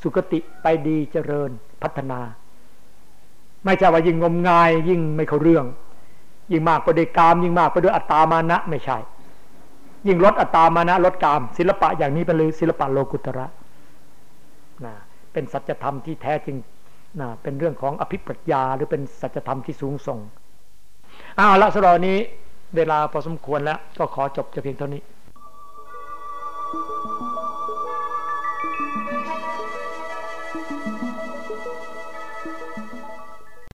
สุคติไปดีเจริญพัฒนา ไม่ใช่ว่ายิ่งงมงาย ยิ่งไม่เข้าเรื่อง ยิ่งมากไปด้วยกาม ยิ่งมากไปด้วยอัตตามานะไม่ใช่ ยิ่งลดอัตตามานะลดกาม ศิลปะอย่างนี้เป็นเลยศิลปะโลกุตระนะเป็นสัจธรรมที่แท้จริง นะเป็นเรื่องของอภิปรัชญาหรือเป็นสัจธรรมที่สูงส่งอ้าวละสรอนี้ เวลาพอสมควรแล้ว ก็ขอจบจะเพียงเท่านี้